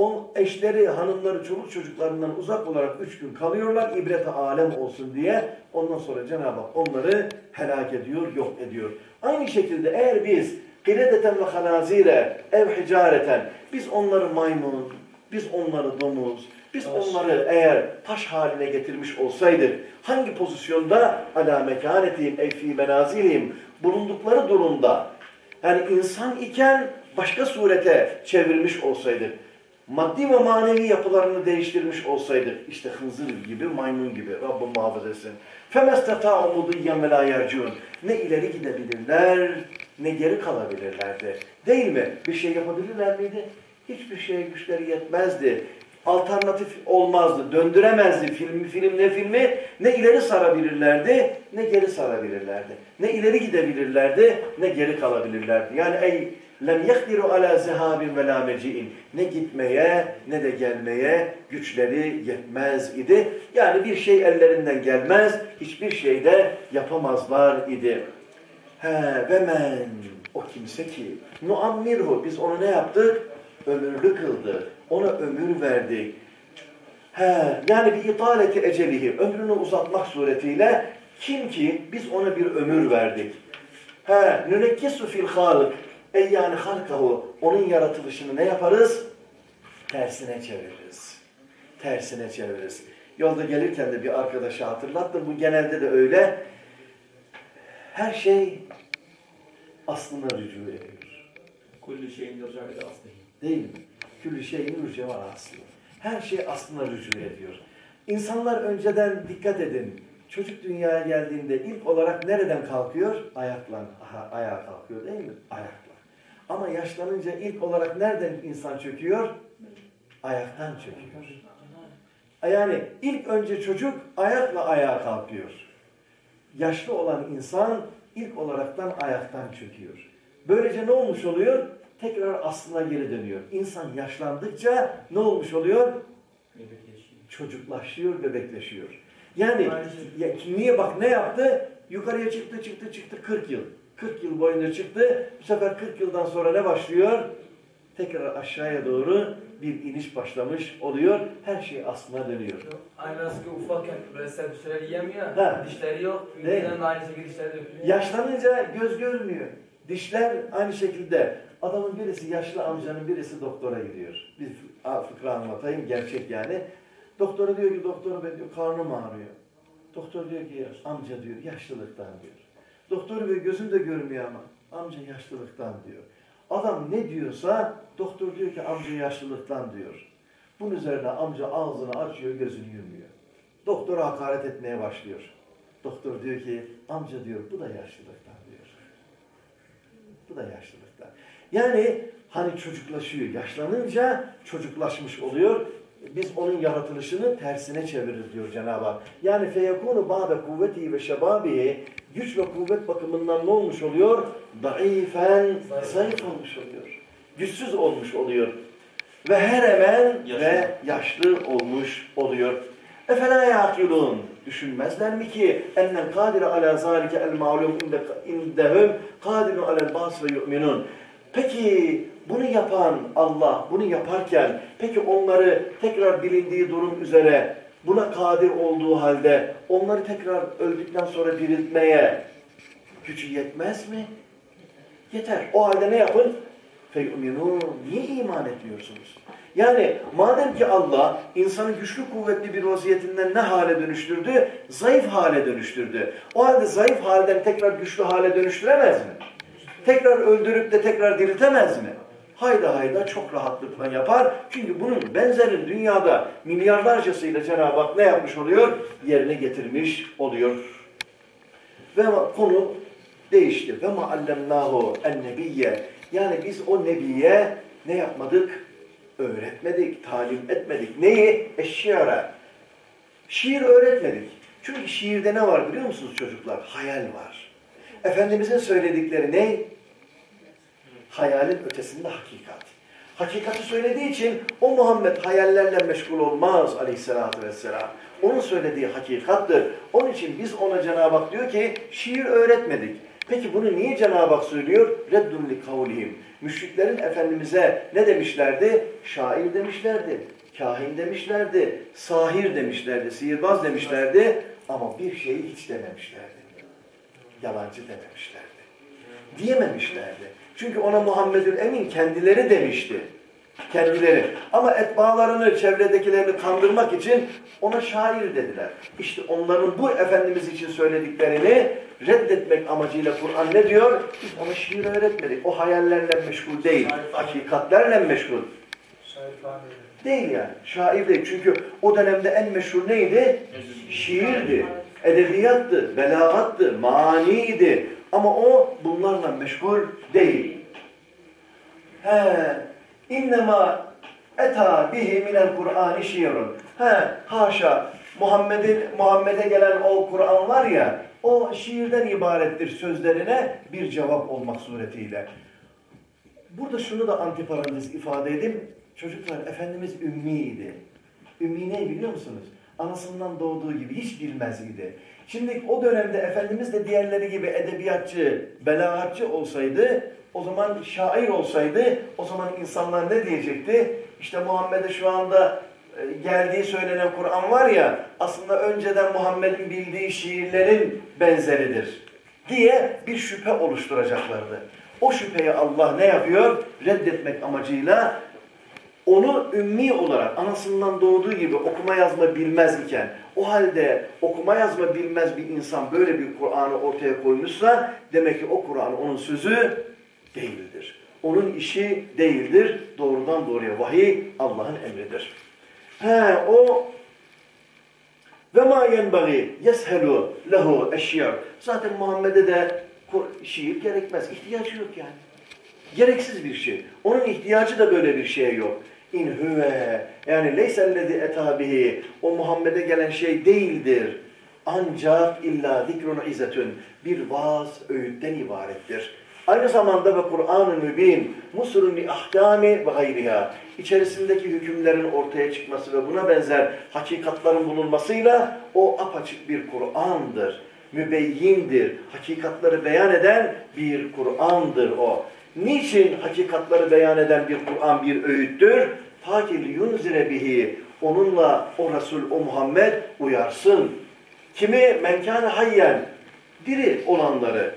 On eşleri, hanımları, çoluk çocuklarından uzak olarak üç gün kalıyorlar. İbrete alem olsun diye. Ondan sonra Cenab-ı Hak onları helak ediyor, yok ediyor. Aynı şekilde eğer biz kiredeten ve hanazire ev hicareten biz onları maymun, biz onları domuz, biz onları eğer taş haline getirmiş olsaydık hangi pozisyonda ala mekanetihim ey fî menazilihim bulundukları durumda yani insan iken başka surete çevirmiş olsaydık maddi ve manevi yapılarını değiştirmiş olsaydık, işte hınzır gibi, maymun gibi, Rabbim muhafaza etsin. فَمَسْتَطَاعُ مُضِيًّا وَلَا يَرْجُونَ Ne ileri gidebilirler, ne geri kalabilirlerdi. Değil mi? Bir şey yapabilirler miydi? Hiçbir şeye güçleri yetmezdi. Alternatif olmazdı, döndüremezdi filmi, film ne filmi, ne ileri sarabilirlerdi, ne geri sarabilirlerdi. Ne ileri gidebilirlerdi, ne geri kalabilirlerdi. Yani ey yekdiru ala zehabin ve la meci'in. Ne gitmeye ne de gelmeye güçleri yetmez idi. Yani bir şey ellerinden gelmez, hiçbir şey de yapamazlar idi. He ve men o kimse ki nuammirhu biz onu ne yaptık? Ömürlü kıldık. Ona ömür verdik. He, yani bir italeti ecelihi, ömrünü uzatmak suretiyle kim ki biz ona bir ömür verdik. He, nünekkisu fil halık. Ey yani halkahu, onun yaratılışını ne yaparız? Tersine çeviririz. Tersine çeviririz. Yolda gelirken de bir arkadaşa hatırlattım. Bu genelde de öyle. Her şey aslına rücu ediyor. Kullu şeyin rücavı aslı. Değil mi? Küllü şeyin rücavı aslı. Her şey aslına rücu ediyor. İnsanlar önceden dikkat edin. Çocuk dünyaya geldiğinde ilk olarak nereden kalkıyor? Ayakla, aha, ayağa kalkıyor değil mi? Ayak. Ama yaşlanınca ilk olarak nereden insan çöküyor? Ayaktan çöküyor. Yani ilk önce çocuk ayakla ayağa kalkıyor. Yaşlı olan insan ilk olaraktan ayaktan çöküyor. Böylece ne olmuş oluyor? Tekrar aslına geri dönüyor. İnsan yaşlandıkça ne olmuş oluyor? Çocuklaşıyor, bebekleşiyor. Yani ya, niye bak ne yaptı? Yukarıya çıktı, çıktı, çıktı 40 yıl. 40 yıl boyunca çıktı. Bu sefer 40 yıldan sonra ne başlıyor? Tekrar aşağıya doğru bir iniş başlamış oluyor. Her şey aslına dönüyor. Aynı ki ufakken böyle sebzeler yiyemiyor, Ha. dişleri yok, de aynı şekilde dişleri dökülüyor. Yaşlanınca göz görmüyor. Dişler aynı şekilde. Adamın birisi yaşlı amcanın birisi doktora gidiyor. Bir fı- fıkra anlatayım gerçek yani. Doktora diyor ki doktor bey diyor karnım ağrıyor. Doktor diyor ki amca diyor yaşlılıktan diyor. Doktor bey gözüm de görmüyor ama amca yaşlılıktan diyor. Adam ne diyorsa doktor diyor ki amca yaşlılıktan diyor. Bunun üzerine amca ağzını açıyor gözünü yumuyor. Doktora hakaret etmeye başlıyor. Doktor diyor ki amca diyor bu da yaşlılıktan diyor. Bu da yaşlılıktan. Yani hani çocuklaşıyor. Yaşlanınca çocuklaşmış oluyor. Biz onun yaratılışını tersine çeviririz diyor Cenab-ı Hak. Yani feyekunu ba'de kuvveti ve şebabihi güç ve kuvvet bakımından ne olmuş oluyor? Daifen, zayıf olmuş oluyor. Güçsüz olmuş oluyor. Ve her hemen Yaşlı. ve yaşlı olmuş oluyor. Efela yaqilun. Düşünmezler mi ki ennen kadire ala zalike el ma'lum inde indehum kadirun alel bas ve yu'minun. Peki bunu yapan Allah, bunu yaparken peki onları tekrar bilindiği durum üzere buna kadir olduğu halde onları tekrar öldükten sonra diriltmeye gücü yetmez mi? Yeter. O halde ne yapın? Feyuminun. Niye iman etmiyorsunuz? Yani madem ki Allah insanı güçlü kuvvetli bir vaziyetinden ne hale dönüştürdü? Zayıf hale dönüştürdü. O halde zayıf halden tekrar güçlü hale dönüştüremez mi? Tekrar öldürüp de tekrar diriltemez mi? Hayda hayda çok rahatlıkla yapar. Çünkü bunun benzerini dünyada milyarlarcasıyla Cenab-ı Hak ne yapmış oluyor? Yerine getirmiş oluyor. Ve konu değişti. Ve ma'allemnahu en-nebiyye. Yani biz o nebiye ne yapmadık? Öğretmedik, talim etmedik. Neyi? Eşşiara. Şiir öğretmedik. Çünkü şiirde ne var biliyor musunuz çocuklar? Hayal var. Efendimizin söyledikleri ne? Hayalin ötesinde hakikat. Hakikati söylediği için o Muhammed hayallerle meşgul olmaz aleyhissalatü vesselam. Onun söylediği hakikattır. Onun için biz ona Cenab-ı Hak diyor ki şiir öğretmedik. Peki bunu niye Cenab-ı Hak söylüyor? Reddun li kavlihim. Müşriklerin Efendimiz'e ne demişlerdi? Şair demişlerdi. Kahin demişlerdi. Sahir demişlerdi. Sihirbaz demişlerdi. Ama bir şeyi hiç dememişlerdi. Yalancı dememişlerdi. Diyememişlerdi. Çünkü ona Muhammedül Emin kendileri demişti. Kendileri. Ama etbalarını, çevredekilerini kandırmak için ona şair dediler. İşte onların bu Efendimiz için söylediklerini reddetmek amacıyla Kur'an ne diyor? Biz ona şiir öğretmedik. O hayallerle meşgul değil. Hakikatlerle meşgul. Değil yani. Şair değil. Çünkü o dönemde en meşhur neydi? Şiirdi, edebiyattı, belagattı, maniydi. Ama o bunlarla meşgul değil. He, innema eta bihi minel Kur'an şiirun. He, haşa. Muhammed'in Muhammed'e gelen o Kur'an var ya, o şiirden ibarettir sözlerine bir cevap olmak suretiyle. Burada şunu da antiparantez ifade edeyim. Çocuklar, Efendimiz ümmiydi. Ümmi ne biliyor musunuz? Anasından doğduğu gibi hiç bilmez idi. Şimdi o dönemde Efendimiz de diğerleri gibi edebiyatçı, belagatçı olsaydı, o zaman şair olsaydı, o zaman insanlar ne diyecekti? İşte Muhammed'e şu anda e, geldiği söylenen Kur'an var ya, aslında önceden Muhammed'in bildiği şiirlerin benzeridir diye bir şüphe oluşturacaklardı. O şüpheyi Allah ne yapıyor? Reddetmek amacıyla onu ümmi olarak anasından doğduğu gibi okuma yazma bilmez iken o halde okuma yazma bilmez bir insan böyle bir Kur'an'ı ortaya koymuşsa demek ki o Kur'an onun sözü değildir. Onun işi değildir. Doğrudan doğruya vahiy Allah'ın emridir. He o ve ma yenbagi yeshelu lehu eşyar. Zaten Muhammed'e de şiir gerekmez. İhtiyacı yok yani. Gereksiz bir şey. Onun ihtiyacı da böyle bir şeye yok. İn huve yani leysellezi etabihi o Muhammed'e gelen şey değildir. Ancak illa zikrun izzetün bir vaaz öğütten ibarettir. Aynı zamanda ve Kur'an-ı Mübin musurun li ahkami ve gayriha içerisindeki hükümlerin ortaya çıkması ve buna benzer hakikatların bulunmasıyla o apaçık bir Kur'an'dır. Mübeyyindir. Hakikatları beyan eden bir Kur'an'dır o. Niçin hakikatları beyan eden bir Kur'an bir öğüttür? Ta ki yunzire bihi onunla o Resul, o Muhammed uyarsın. Kimi menkâne hayyen diri olanları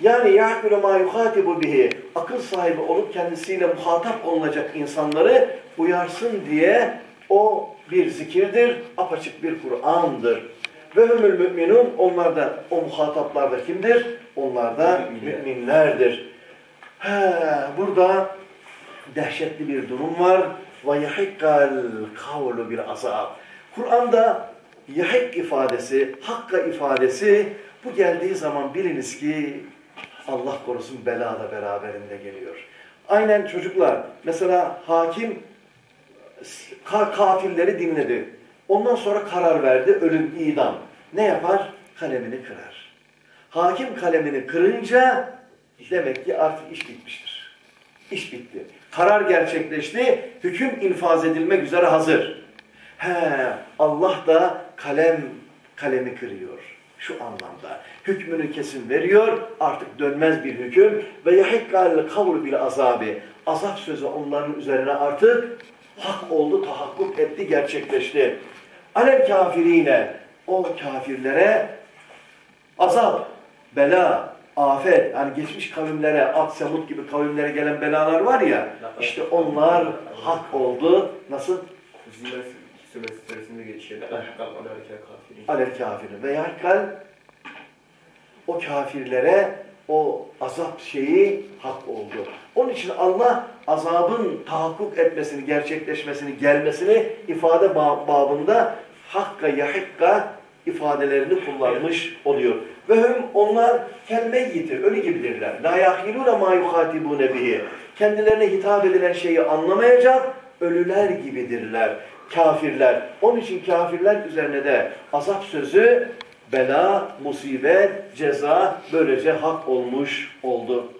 yani ya'kulu ma yuhatibu bihi akıl sahibi olup kendisiyle muhatap olunacak insanları uyarsın diye o bir zikirdir, apaçık bir Kur'an'dır. Ve hümül müminun onlar da o muhataplar da kimdir? Onlar da müminlerdir. He, burada dehşetli bir durum var. Ve yahikkal kavlu bir azab. Kur'an'da yahik ifadesi, hakka ifadesi bu geldiği zaman biliniz ki Allah korusun bela da beraberinde geliyor. Aynen çocuklar mesela hakim katilleri dinledi. Ondan sonra karar verdi ölüm idam. Ne yapar? Kalemini kırar. Hakim kalemini kırınca demek ki artık iş bitmiştir. İş bitti. Karar gerçekleşti. Hüküm infaz edilmek üzere hazır. He, Allah da kalem kalemi kırıyor. Şu anlamda. Hükmünü kesin veriyor. Artık dönmez bir hüküm. Ve yahikkal kavlu bil azabi. Azap sözü onların üzerine artık hak oldu, tahakkuk etti, gerçekleşti. Alel kafirine, o kafirlere azap, bela, afet, yani geçmiş kavimlere, Ad, Semud gibi kavimlere gelen belalar var ya, işte onlar hak oldu. Nasıl? Zilal suresinde geçiyor. Alel kafirin. Ve yahikkal o kafirlere o azap şeyi hak oldu. Onun için Allah azabın tahakkuk etmesini, gerçekleşmesini, gelmesini ifade babında hakka yahikka ifadelerini kullanmış oluyor. Ve hüm onlar kelmeyyiti, ölü gibidirler. La yahilûne mâ yuhâtibûne bihi. Kendilerine hitap edilen şeyi anlamayacak, ölüler gibidirler. Kafirler. Onun için kafirler üzerine de azap sözü bela, musibet, ceza böylece hak olmuş oldu.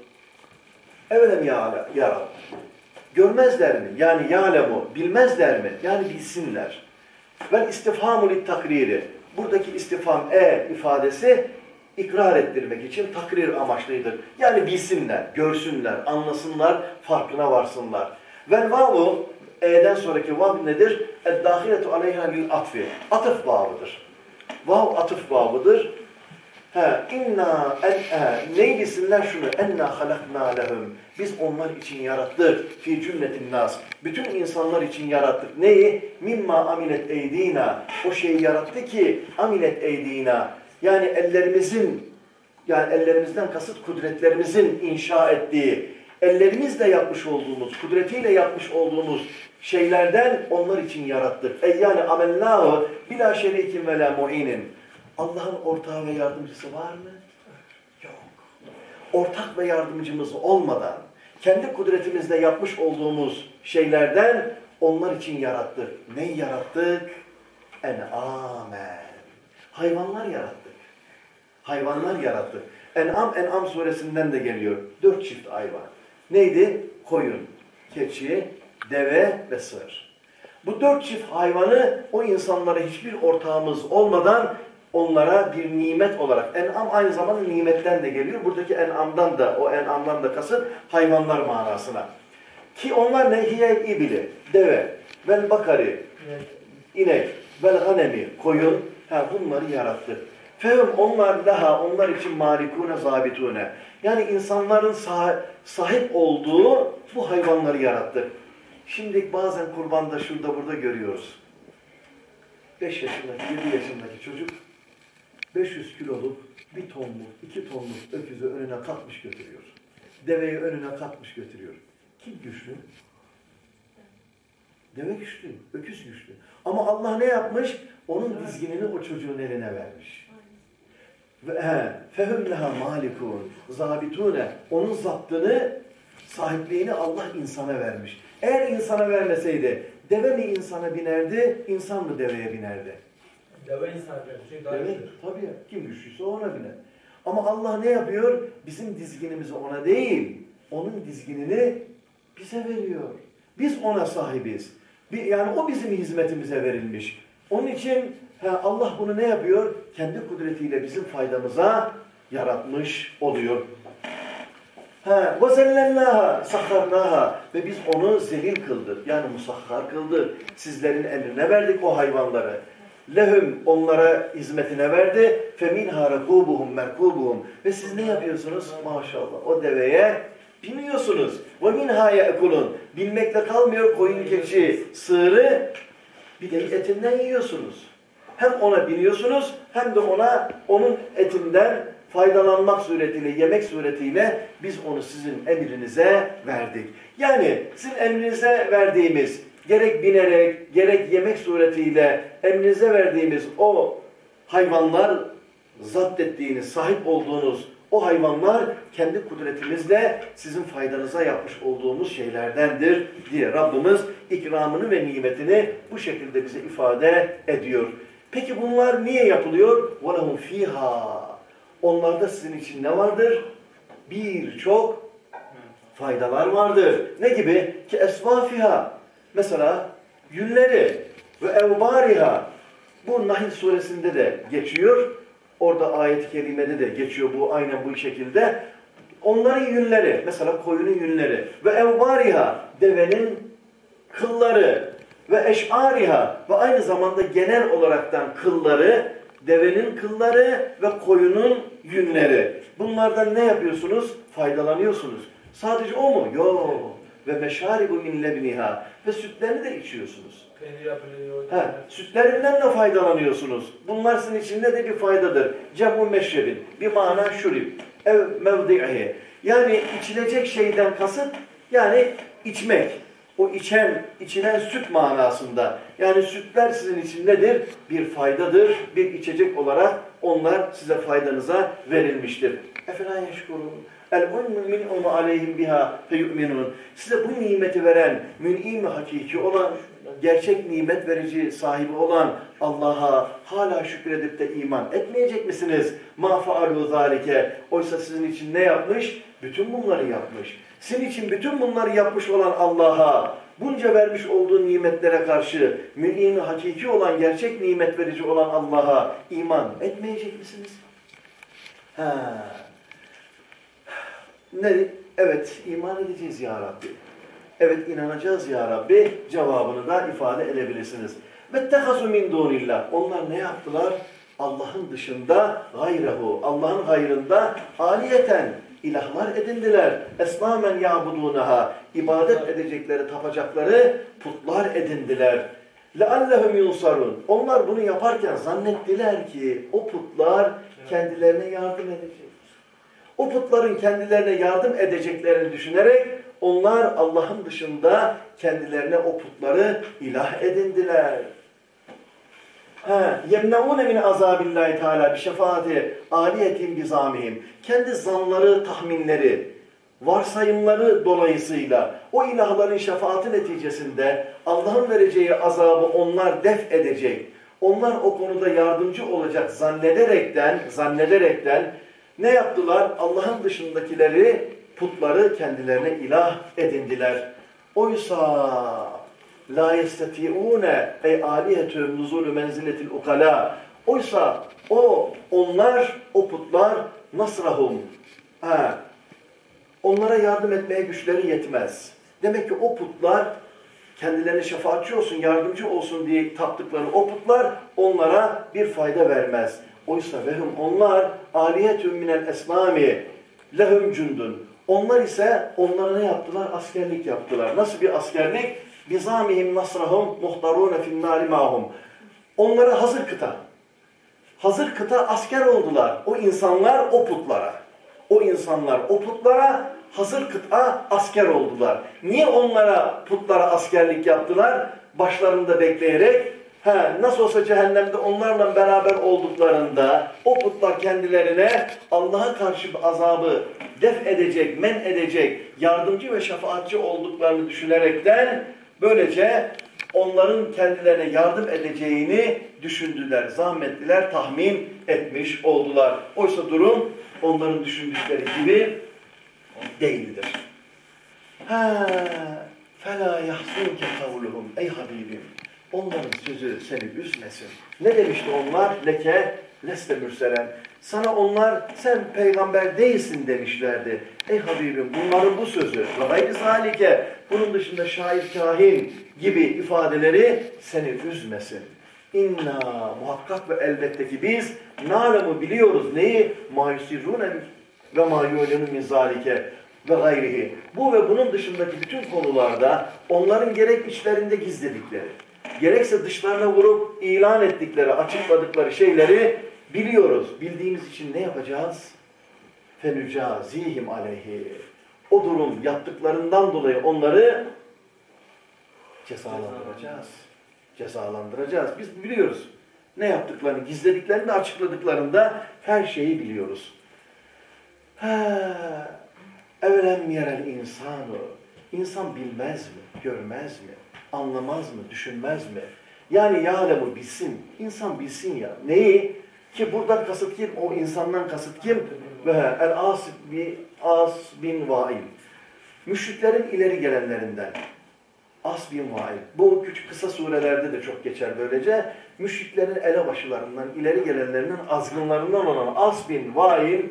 Evelem ya, ya Rab. Görmezler mi? Yani yalemu. Bilmezler mi? Yani bilsinler. Ve istifhamul takriri. Buradaki istifham e ifadesi ikrar ettirmek için takrir amaçlıydır. Yani bilsinler, görsünler, anlasınlar, farkına varsınlar. Vel vavu e'den sonraki vav nedir? Eddahiletu aleyha lil atfi. Atıf babıdır. Vav atıf babıdır. Ha, inna en e, neyi bilsinler şunu? Enna halakna lehum. Biz onlar için yarattık. Fi cümletin nas. Bütün insanlar için yarattık. Neyi? Mimma amilet eydina. O şeyi yarattı ki amilet eydina. Yani ellerimizin yani ellerimizden kasıt kudretlerimizin inşa ettiği, ellerimizle yapmış olduğumuz, kudretiyle yapmış olduğumuz şeylerden onlar için yarattık. Ey yani amellâhu bila şerikin ve la mu'inin. Allah'ın ortağı ve yardımcısı var mı? Yok. Ortak ve yardımcımız olmadan kendi kudretimizle yapmış olduğumuz şeylerden onlar için yarattık. Ne yarattık? En-amen. Hayvanlar yarattık. Hayvanlar yarattık. En'am En'am suresinden de geliyor. Dört çift hayvan. Neydi? Koyun, keçi, deve ve sığır. Bu dört çift hayvanı o insanlara hiçbir ortağımız olmadan onlara bir nimet olarak, en'am aynı zamanda nimetten de geliyor. Buradaki en'amdan da, o en'amdan da kasıt hayvanlar manasına. Ki onlar ne? Hiye ibili, deve, vel bakari, inek, vel ganemi, koyun, ha bunları yarattı. Fehum onlar daha, onlar için malikune zabitune. Yani insanların sah sahip olduğu bu hayvanları yarattı. Şimdi bazen kurbanda şurada burada görüyoruz. 5 yaşındaki, 7 yaşındaki çocuk 500 kiloluk bir tonluk, iki tonluk öküzü önüne katmış götürüyor. Deveyi önüne katmış götürüyor. Kim güçlü? Deve güçlü, öküz güçlü. Ama Allah ne yapmış? Onun dizginini o çocuğun eline vermiş. Fehum leha malikun, zabitune. Onun zaptını, sahipliğini Allah insana vermiş. Eğer insana vermeseydi, deve mi insana binerdi, insan mı deveye binerdi? Deve insan yapıyor. Çünkü daha Evet, güçlü. tabii. Kim güçlüyse ona biner. Ama Allah ne yapıyor? Bizim dizginimizi ona değil, onun dizginini bize veriyor. Biz ona sahibiz. Yani o bizim hizmetimize verilmiş. Onun için ha, Allah bunu ne yapıyor? Kendi kudretiyle bizim faydamıza yaratmış oluyor. Ha, وَزَلَّلْنَاهَا سَخَرْنَاهَا Ve biz onu zelil kıldık. Yani musahhar kıldık. Sizlerin emrine verdik o hayvanları. Lehum onlara hizmetine verdi. فَمِنْهَا رَكُوبُهُمْ مَرْكُوبُهُمْ Ve siz ne yapıyorsunuz? Maşallah o deveye biniyorsunuz. وَمِنْهَا يَأْكُلُونَ Bilmekle kalmıyor koyun keçi, sığırı bir de etinden yiyorsunuz. Hem ona biniyorsunuz hem de ona onun etinden faydalanmak suretiyle, yemek suretiyle biz onu sizin emrinize verdik. Yani sizin emrinize verdiğimiz gerek binerek, gerek yemek suretiyle emrinize verdiğimiz o hayvanlar zapt ettiğiniz, sahip olduğunuz o hayvanlar kendi kudretimizle sizin faydanıza yapmış olduğumuz şeylerdendir diye Rabbimiz ikramını ve nimetini bu şekilde bize ifade ediyor. Peki bunlar niye yapılıyor? وَلَهُمْ fiha. Onlarda sizin için ne vardır? Birçok faydalar vardır. Ne gibi? Ki esvafiha. Mesela yünleri ve evbariha. Bu Nahil suresinde de geçiyor. Orada ayet-i kerimede de geçiyor bu aynen bu şekilde. Onların yünleri, mesela koyunun yünleri ve evbariha, devenin kılları ve eş'ariha ve aynı zamanda genel olaraktan kılları, devenin kılları ve koyunun yünleri. Bunlardan ne yapıyorsunuz? Faydalanıyorsunuz. Sadece o mu? Yok. Ve meşaribu min lebniha. Ve sütlerini de içiyorsunuz. He, sütlerinden de faydalanıyorsunuz. Bunlar sizin için de bir faydadır. Cemu meşrebin. Bir mana şurib. Ev mevdi'i. Yani içilecek şeyden kasıt yani içmek. O içen, içilen süt manasında. Yani sütler sizin için nedir? Bir faydadır. Bir içecek olarak onlar size faydanıza verilmiştir. Efendim yeşkurun. El min'um aleyhim biha feyu'minun. Size bu nimeti veren, mün'im hakiki olan, gerçek nimet verici sahibi olan Allah'a hala şükredip de iman etmeyecek misiniz? Ma faalu zalike. Oysa sizin için ne yapmış? Bütün bunları yapmış. Sizin için bütün bunları yapmış olan Allah'a, bunca vermiş olduğu nimetlere karşı mümin hakiki olan, gerçek nimet verici olan Allah'a iman etmeyecek misiniz? Ha. Ne? Evet, iman edeceğiz ya Rabbi. Evet, inanacağız ya Rabbi. Cevabını da ifade edebilirsiniz. وَاتَّخَزُ مِنْ دُونِ اللّٰهِ Onlar ne yaptılar? Allah'ın dışında gayrehu, Allah'ın hayrında aliyeten ilahlar edindiler. Esnamen yabudunaha, ibadet edecekleri, tapacakları putlar edindiler. لَاَلَّهُمْ يُنْصَرُونَ Onlar bunu yaparken zannettiler ki o putlar kendilerine yardım edecek. O putların kendilerine yardım edeceklerini düşünerek onlar Allah'ın dışında kendilerine o putları ilah edindiler. Yemneune min azabillahi teala bi şefaati aliyetin bizamihim. Kendi zanları, tahminleri, varsayımları dolayısıyla o ilahların şefaati neticesinde Allah'ın vereceği azabı onlar def edecek. Onlar o konuda yardımcı olacak zannederekten, zannederekten ne yaptılar? Allah'ın dışındakileri, putları kendilerine ilah edindiler. Oysa la yesteti'une ey alihetü nuzulü menziletil ukala. Oysa o, onlar, o putlar nasrahum. Ha, onlara yardım etmeye güçleri yetmez. Demek ki o putlar kendilerine şefaatçi olsun, yardımcı olsun diye taptıkları o putlar onlara bir fayda vermez. Oysa vehum onlar aliyetün minel esnami lehum cündün. Onlar ise onlara ne yaptılar? Askerlik yaptılar. Nasıl bir askerlik? Bizamihim nasrahum muhtarune finnâri mahum. Onlara hazır kıta. Hazır kıta asker oldular. O insanlar o putlara. O insanlar o putlara hazır kıta asker oldular. Niye onlara putlara askerlik yaptılar? Başlarında bekleyerek He, nasıl olsa cehennemde onlarla beraber olduklarında o putlar kendilerine Allah'a karşı bir azabı def edecek, men edecek, yardımcı ve şefaatçi olduklarını düşünerekten böylece onların kendilerine yardım edeceğini düşündüler, zahmettiler, tahmin etmiş oldular. Oysa durum onların düşündükleri gibi değildir. Ha, fela yahzunke kavluhum ey Habibim. Onların sözü seni üzmesin. Ne demişti onlar? Leke leste mürselen. Sana onlar sen peygamber değilsin demişlerdi. Ey Habibim bunların bu sözü ve gayri zalike bunun dışında şair kahin gibi ifadeleri seni üzmesin. İnna muhakkak ve elbette ki biz nâlemu biliyoruz neyi? Ma yusirrûne ve ma yu'lenu min zalike ve gayrihi. Bu ve bunun dışındaki bütün konularda onların gerek içlerinde gizledikleri, gerekse dışlarına vurup ilan ettikleri, açıkladıkları şeyleri biliyoruz. Bildiğimiz için ne yapacağız? Fenücazihim aleyhi. O durum yaptıklarından dolayı onları cezalandıracağız. Cezalandıracağız. Biz biliyoruz. Ne yaptıklarını, gizlediklerini açıkladıklarında her şeyi biliyoruz. Evlem yerel insanu. İnsan bilmez mi, görmez mi, anlamaz mı, düşünmez mi? Yani yâlemu bilsin, insan bilsin ya. Neyi? Ki buradan kasıt kim? O insandan kasıt kim? Ve el as, bi, as bin vail. Müşriklerin ileri gelenlerinden. As bin vail. Bu küçük kısa surelerde de çok geçer böylece. Müşriklerin elebaşılarından, ileri gelenlerinden, azgınlarından olan as bin vail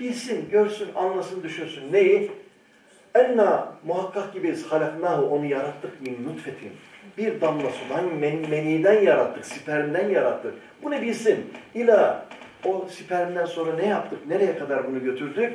bilsin, görsün, anlasın, düşünsün. Neyi? Enna muhakkak ki biz halaknahu onu yarattık min nutfetin. Bir damla sudan, men, meniden yarattık, spermden yarattık. Bu ne bilsin? İla o spermden sonra ne yaptık? Nereye kadar bunu götürdük?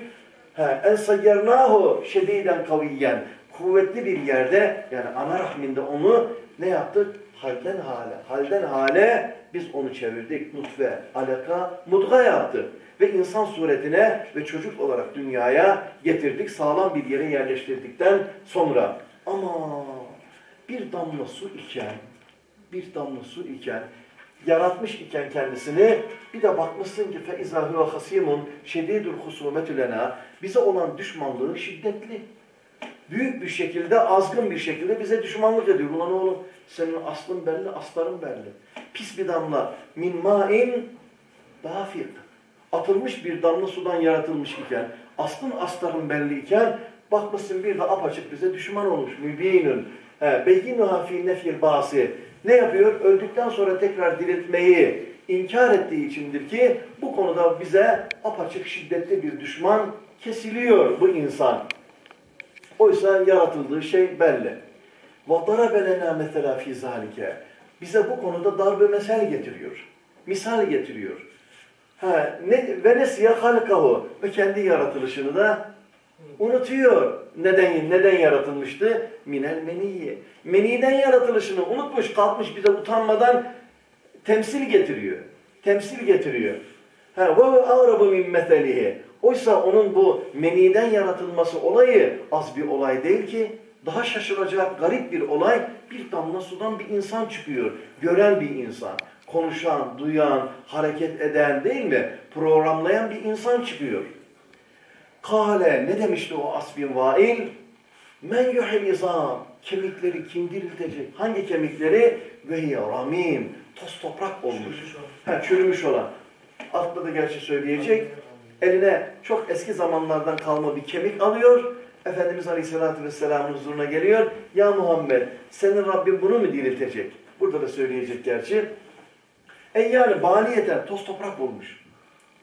En sayyarnahu şediden kaviyen. Kuvvetli bir yerde yani ana rahminde onu ne yaptık? Halden hale. Halden hale biz onu çevirdik. Nutfe, alaka, mudga yaptık. Ve insan suretine ve çocuk olarak dünyaya getirdik. Sağlam bir yere yerleştirdikten sonra. Ama bir damla su iken, bir damla su iken, yaratmış iken kendisini bir de bakmışsın ki فَاِذَا هُوَ خَسِيمٌ شَد۪يدُ الْخُسُومَةُ لَنَا Bize olan düşmanlığı şiddetli. Büyük bir şekilde, azgın bir şekilde bize düşmanlık ediyor. Ulan oğlum senin aslın belli, asların belli. Pis bir damla. min ma'in dafir. Atılmış bir damla sudan yaratılmış iken, aslın astarın belli iken, bakmışsın bir de apaçık bize düşman olmuş. Mübinün. Beyyinuha fî nefil basi. Ne yapıyor? Öldükten sonra tekrar diriltmeyi inkar ettiği içindir ki bu konuda bize apaçık şiddetli bir düşman kesiliyor bu insan. Oysa yaratıldığı şey belli. وَضَرَبَ لَنَا مَثَلًا فِي ذَٰلِكَ Bize bu konuda darbe mesel getiriyor. Misal getiriyor. Ha, ne, ve nesiye halkahu ve kendi yaratılışını da unutuyor. Neden neden yaratılmıştı? Minel meniye. Meniden yaratılışını unutmuş, kalkmış bize utanmadan temsil getiriyor. Temsil getiriyor. Ha ve avrabu min meselihi. Oysa onun bu meniden yaratılması olayı az bir olay değil ki. Daha şaşılacak garip bir olay. Bir damla sudan bir insan çıkıyor. Gören bir insan. Konuşan, duyan, hareket eden değil mi? Programlayan bir insan çıkıyor. Kale ne demişti o asbin vail? Men yuhil izam. Kemikleri kim diriltecek? Hangi kemikleri? Ve ramim. Toz toprak olmuş. Ha, çürümüş olan. Altta da gerçi söyleyecek. Eline çok eski zamanlardan kalma bir kemik alıyor. Efendimiz Aleyhisselatü Vesselam'ın huzuruna geliyor. Ya Muhammed senin Rabbin bunu mu diriltecek? Burada da söyleyecek gerçi. E yani baliyeten toz toprak olmuş.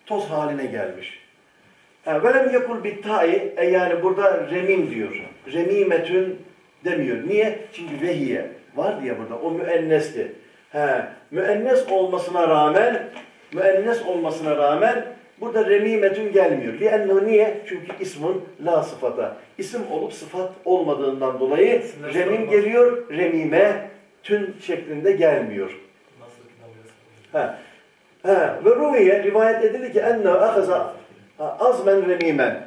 Toz haline gelmiş. Velem yekul bittai e yani burada remim diyor. Remimetün demiyor. Niye? Çünkü vehiye var diye burada. O müennesti. He, müennes olmasına rağmen müennes olmasına rağmen burada remimetün gelmiyor. Liennehu niye? Çünkü ismun la sıfata. İsim olup sıfat olmadığından dolayı Sınırsız remim geliyor. Remime tün şeklinde gelmiyor. Nasıl. Ha. Ve ruviye rivayet edildi ki enne ahaza azmen remimen.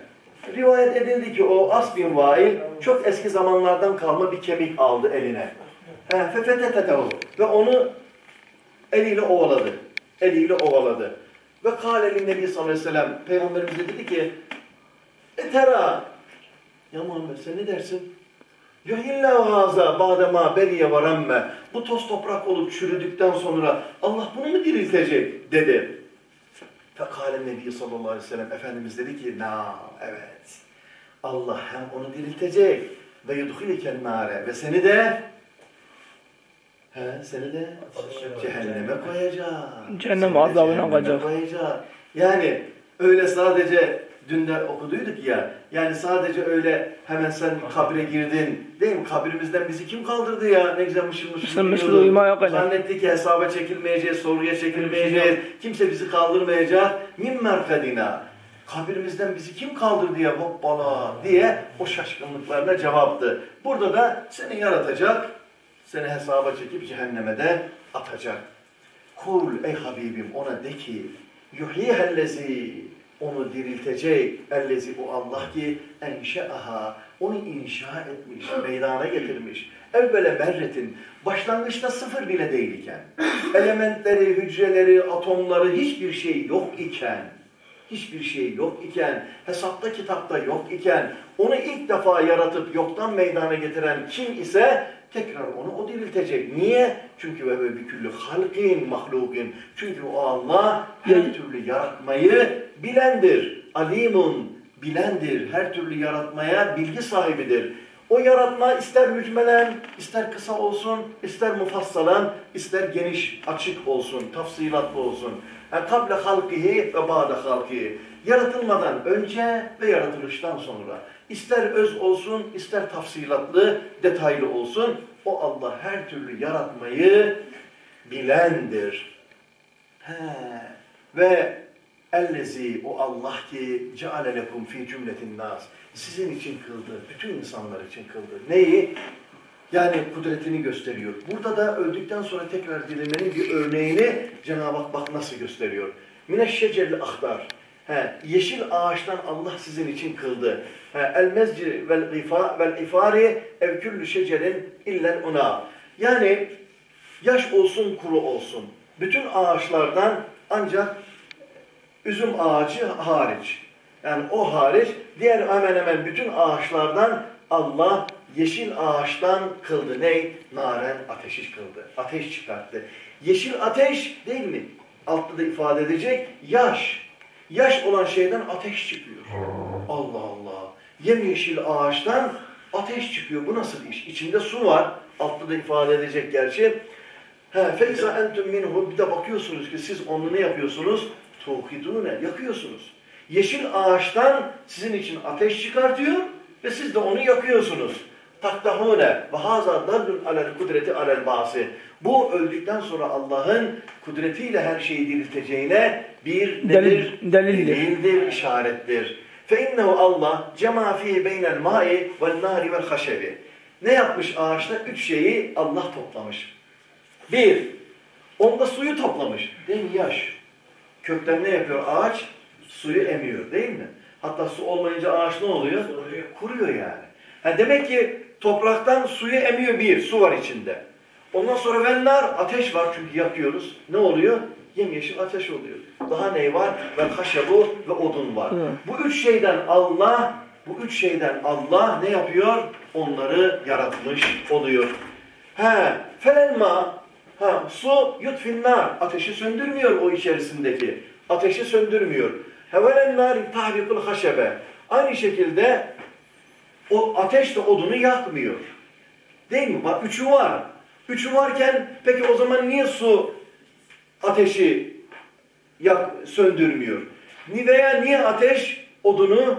Rivayet edildi ki o as bin vail çok eski zamanlardan kalma bir kemik aldı eline. Fefetetetehu. Ve onu eliyle ovaladı. Eliyle ovaladı. Ve kâleli nebi sallallahu aleyhi ve sellem Peygamberimiz de dedi ki Etera Ya Muhammed sen ne dersin? Yuhillahu haza ba'dema beriye varemme. Bu toz toprak olup çürüdükten sonra Allah bunu mu diriltecek dedi. Fekale Nebi sallallahu aleyhi ve sellem Efendimiz dedi ki na evet. Allah hem onu diriltecek ve yudhiliken nare ve seni de he, seni de cehenneme koyacak. Cehennem azabına koyacak. Yani öyle sadece dün de okuduyduk ya. Yani sadece öyle hemen sen kabre girdin. Değil mi? Kabrimizden bizi kim kaldırdı ya? Ne güzel mışıl mışıl. Mışıl mışıl uyuma yok öyle. Zannettik ki hesaba çekilmeyeceğiz, sorguya çekilmeyeceğiz. Kimse bizi kaldırmayacak. Min merkadina. Kabrimizden bizi kim kaldırdı ya hoppala diye o şaşkınlıklarına cevaptı. Burada da seni yaratacak, seni hesaba çekip cehenneme de atacak. Kul ey Habibim ona de ki yuhyihellezi onu diriltecek ellezi o Allah ki enşeaha onu inşa etmiş, meydana getirmiş. Evvele merretin başlangıçta sıfır bile değil iken elementleri, hücreleri, atomları hiçbir şey yok iken hiçbir şey yok iken, hesapta kitapta yok iken, onu ilk defa yaratıp yoktan meydana getiren kim ise tekrar onu o diriltecek. Niye? Çünkü ve böyle bir küllü halkin, mahlukin. Çünkü o Allah her türlü yaratmayı bilendir. Alimun, bilendir. Her türlü yaratmaya bilgi sahibidir. O yaratma ister mücmelen, ister kısa olsun, ister mufassalan, ister geniş, açık olsun, tafsilatlı olsun. Kable halkihi ve ba'de halkihi. Yaratılmadan önce ve yaratılıştan sonra. İster öz olsun, ister tafsilatlı, detaylı olsun. O Allah her türlü yaratmayı bilendir. He. Ve ellezi o Allah ki ceale lekum fi cümletin nas. Sizin için kıldı, bütün insanlar için kıldı. Neyi? Yani kudretini gösteriyor. Burada da öldükten sonra tekrar dirilmenin bir örneğini Cenab-ı Hak bak nasıl gösteriyor. Mineşşecerli ahtar. He, yeşil ağaçtan Allah sizin için kıldı. He, el mezci vel ifa vel ifari ev küllü şecerin illen una. Yani yaş olsun kuru olsun. Bütün ağaçlardan ancak üzüm ağacı hariç. Yani o hariç diğer hemen hemen bütün ağaçlardan Allah yeşil ağaçtan kıldı. Ne? Naren ateşi kıldı. Ateş çıkarttı. Yeşil ateş değil mi? Altta da ifade edecek. Yaş. Yaş olan şeyden ateş çıkıyor. Allah Allah. Yemyeşil ağaçtan ateş çıkıyor. Bu nasıl iş? İçinde su var. Altta da ifade edecek gerçi. Feyza entum minhu bir de bakıyorsunuz ki siz onu ne yapıyorsunuz? Tuhidune, yakıyorsunuz. Yeşil ağaçtan sizin için ateş çıkartıyor ve siz de onu yakıyorsunuz. Taktahune ve haza dallun alel kudreti alel basi. Bu öldükten sonra Allah'ın kudretiyle her şeyi dirilteceğine bir nedir? Delil- delildir. Delildir, işarettir. Fe innehu Allah cema fi beynel mai vel nari vel haşebi. Ne yapmış ağaçta? Üç şeyi Allah toplamış. Bir, onda suyu toplamış. Değil mi? Yaş. Kökten ne yapıyor ağaç? Suyu emiyor değil mi? Hatta su olmayınca ağaç ne oluyor? Kuruyor yani. Ha demek ki topraktan suyu emiyor bir, su var içinde. Ondan sonra vennar, ateş var çünkü yakıyoruz. Ne oluyor? Yemyeşil ateş oluyor. Daha ne var? Ve haşabu ve odun var. Evet. Bu üç şeyden Allah, bu üç şeyden Allah ne yapıyor? Onları yaratmış oluyor. He, felenma, ha, su yutfinnar, ateşi söndürmüyor o içerisindeki. Ateşi söndürmüyor. Hevelennar tahrikul haşebe. Aynı şekilde o ateş de odunu yakmıyor. Değil mi? Bak üçü var. Üçü varken peki o zaman niye su ateşi yak, söndürmüyor? Ni veya niye ateş odunu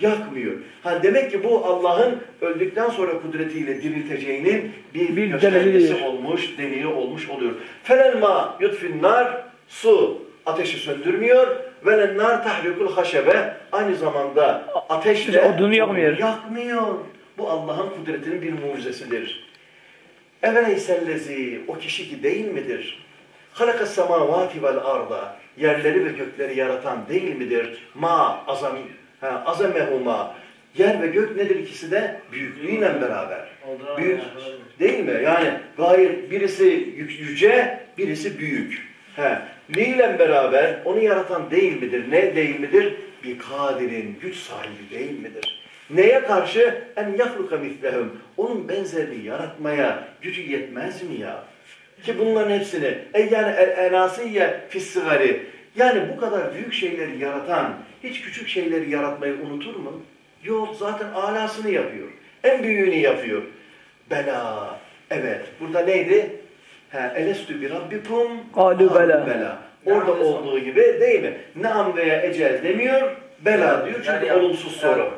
yakmıyor? Ha demek ki bu Allah'ın öldükten sonra kudretiyle dirilteceğinin bir, Bir göstergesi olmuş, delili olmuş oluyor. Felelma yutfinnar su ateşi söndürmüyor. Velennar tahrikul haşebe aynı zamanda ateşle Odunu yakmıyor. yakmıyor. Bu Allah'ın kudretinin bir mucizesidir. Eveleysellezi o kişi ki değil midir? Halakas semavati vel arda yerleri ve gökleri yaratan değil midir? Ma azam ha, azamehuma yer ve gök nedir ikisi de büyüklüğüyle beraber. Büyük değil mi? Yani gayet birisi yüce, birisi büyük. He. Neyle beraber onu yaratan değil midir? Ne değil midir? Bir kadirin güç sahibi değil midir? Neye karşı? En yahluka mislehum. Onun benzerini yaratmaya gücü yetmez mi ya? Ki bunların hepsini e yani enasiye fissigari yani bu kadar büyük şeyleri yaratan hiç küçük şeyleri yaratmayı unutur mu? Yok zaten alasını yapıyor. En büyüğünü yapıyor. Bela. Evet. Burada neydi? Elestü bi rabbikum. Kalu Kalu bela. Orada olduğu gibi değil mi? Naam veya ecel demiyor. Bela diyor çünkü olumsuz soru.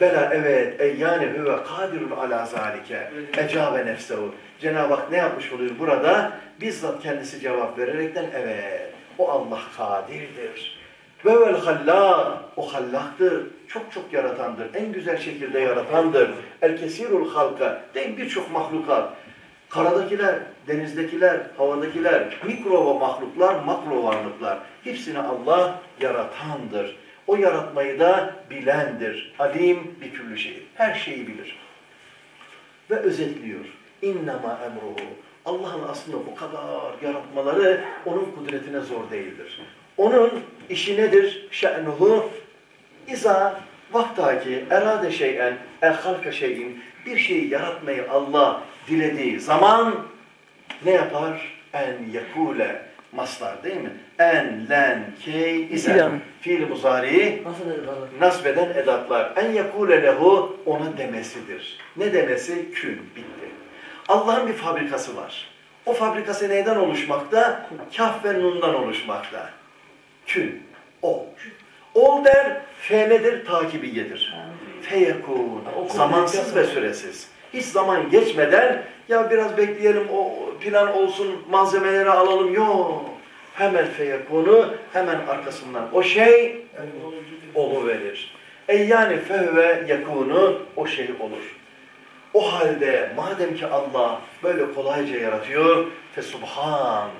Bela evet. E yani huve kadirun ala zalike. Ecabe nefsehu. Cenab-ı Hak ne yapmış oluyor burada? Bizzat kendisi cevap vererekten evet. O Allah kadirdir. Ve vel hallâk. O hallaktır. Çok çok yaratandır. En güzel şekilde yaratandır. El kesirul halka. Değil birçok mahlukat. Karadakiler, denizdekiler, havadakiler, mikro mahluklar, makro varlıklar. Hepsini Allah yaratandır. O yaratmayı da bilendir. Alim bir küllü şey. Her şeyi bilir. Ve özetliyor. İnnema emruhu. Allah'ın aslında bu kadar yaratmaları onun kudretine zor değildir. Onun işi nedir? Şe'nuhu İza vaktaki erade şeyen el halka şeyin bir şeyi yaratmayı Allah dilediği zaman ne yapar? En yekule maslar değil mi? En, len, key, ise. İlan. Fiil muzariyi nasbeden edatlar. En yekule lehu ona demesidir. Ne demesi? Kün. Bitti. Allah'ın bir fabrikası var. O fabrikası neyden oluşmakta? Kaf ve nundan oluşmakta. Kün. Ol. Ol der, fe nedir? Takibiyedir. Feyekun. Zamansız ve süresiz. Hiç zaman geçmeden ya biraz bekleyelim o plan olsun malzemeleri alalım. Yok. Hemen feyekunu hemen arkasından o şey oluverir. E yani fehve yakunu o şey olur. O halde madem ki Allah böyle kolayca yaratıyor fe subhan.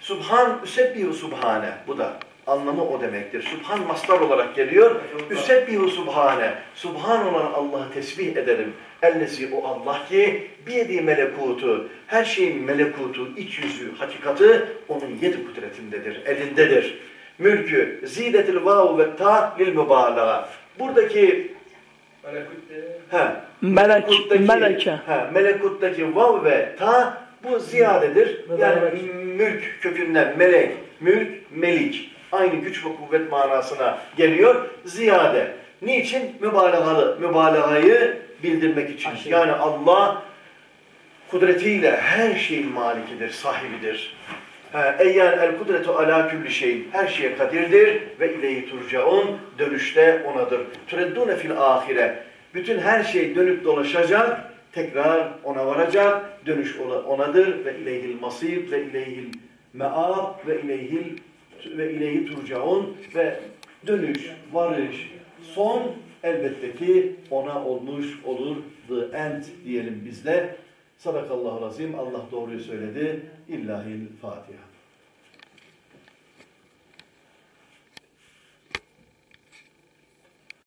Subhan üsebbihu subhane. Bu da anlamı o demektir. Subhan mastar olarak geliyor. Üsebbihu subhane. Subhan olan Allah'ı tesbih ederim. Ellezi o Allah ki biyedi melekutu. Her şeyin melekutu, iç yüzü, hakikati onun yedi kudretindedir, elindedir. Mülkü zidetil vav ve ta lil mübalağa. Buradaki he, Melek, melekuttaki, meleke. he, melekuttaki vav ve ta bu ziyadedir. Yani mülk kökünden melek, mülk, melik. Aynı güç ve kuvvet manasına geliyor. Ziyade. Niçin? Mübalağalı. Mübalağayı bildirmek için. Aşırı. Yani Allah kudretiyle her şeyin malikidir, sahibidir. Ha, Eyyan el kudretu ala külli şeyin. Her şeye kadirdir ve ileyhi turcaun. Dönüşte onadır. Tureddune fil ahire. Bütün her şey dönüp dolaşacak. Tekrar ona varacak. Dönüş ona- onadır ve ileyhil masir ve ileyhil me'ab ve ileyhil ve ileyhi turcaun ve dönüş, varış, son elbette ki ona olmuş olur. The end diyelim biz de. Sadakallahu azim. Allah doğruyu söyledi. İllahil Fatiha.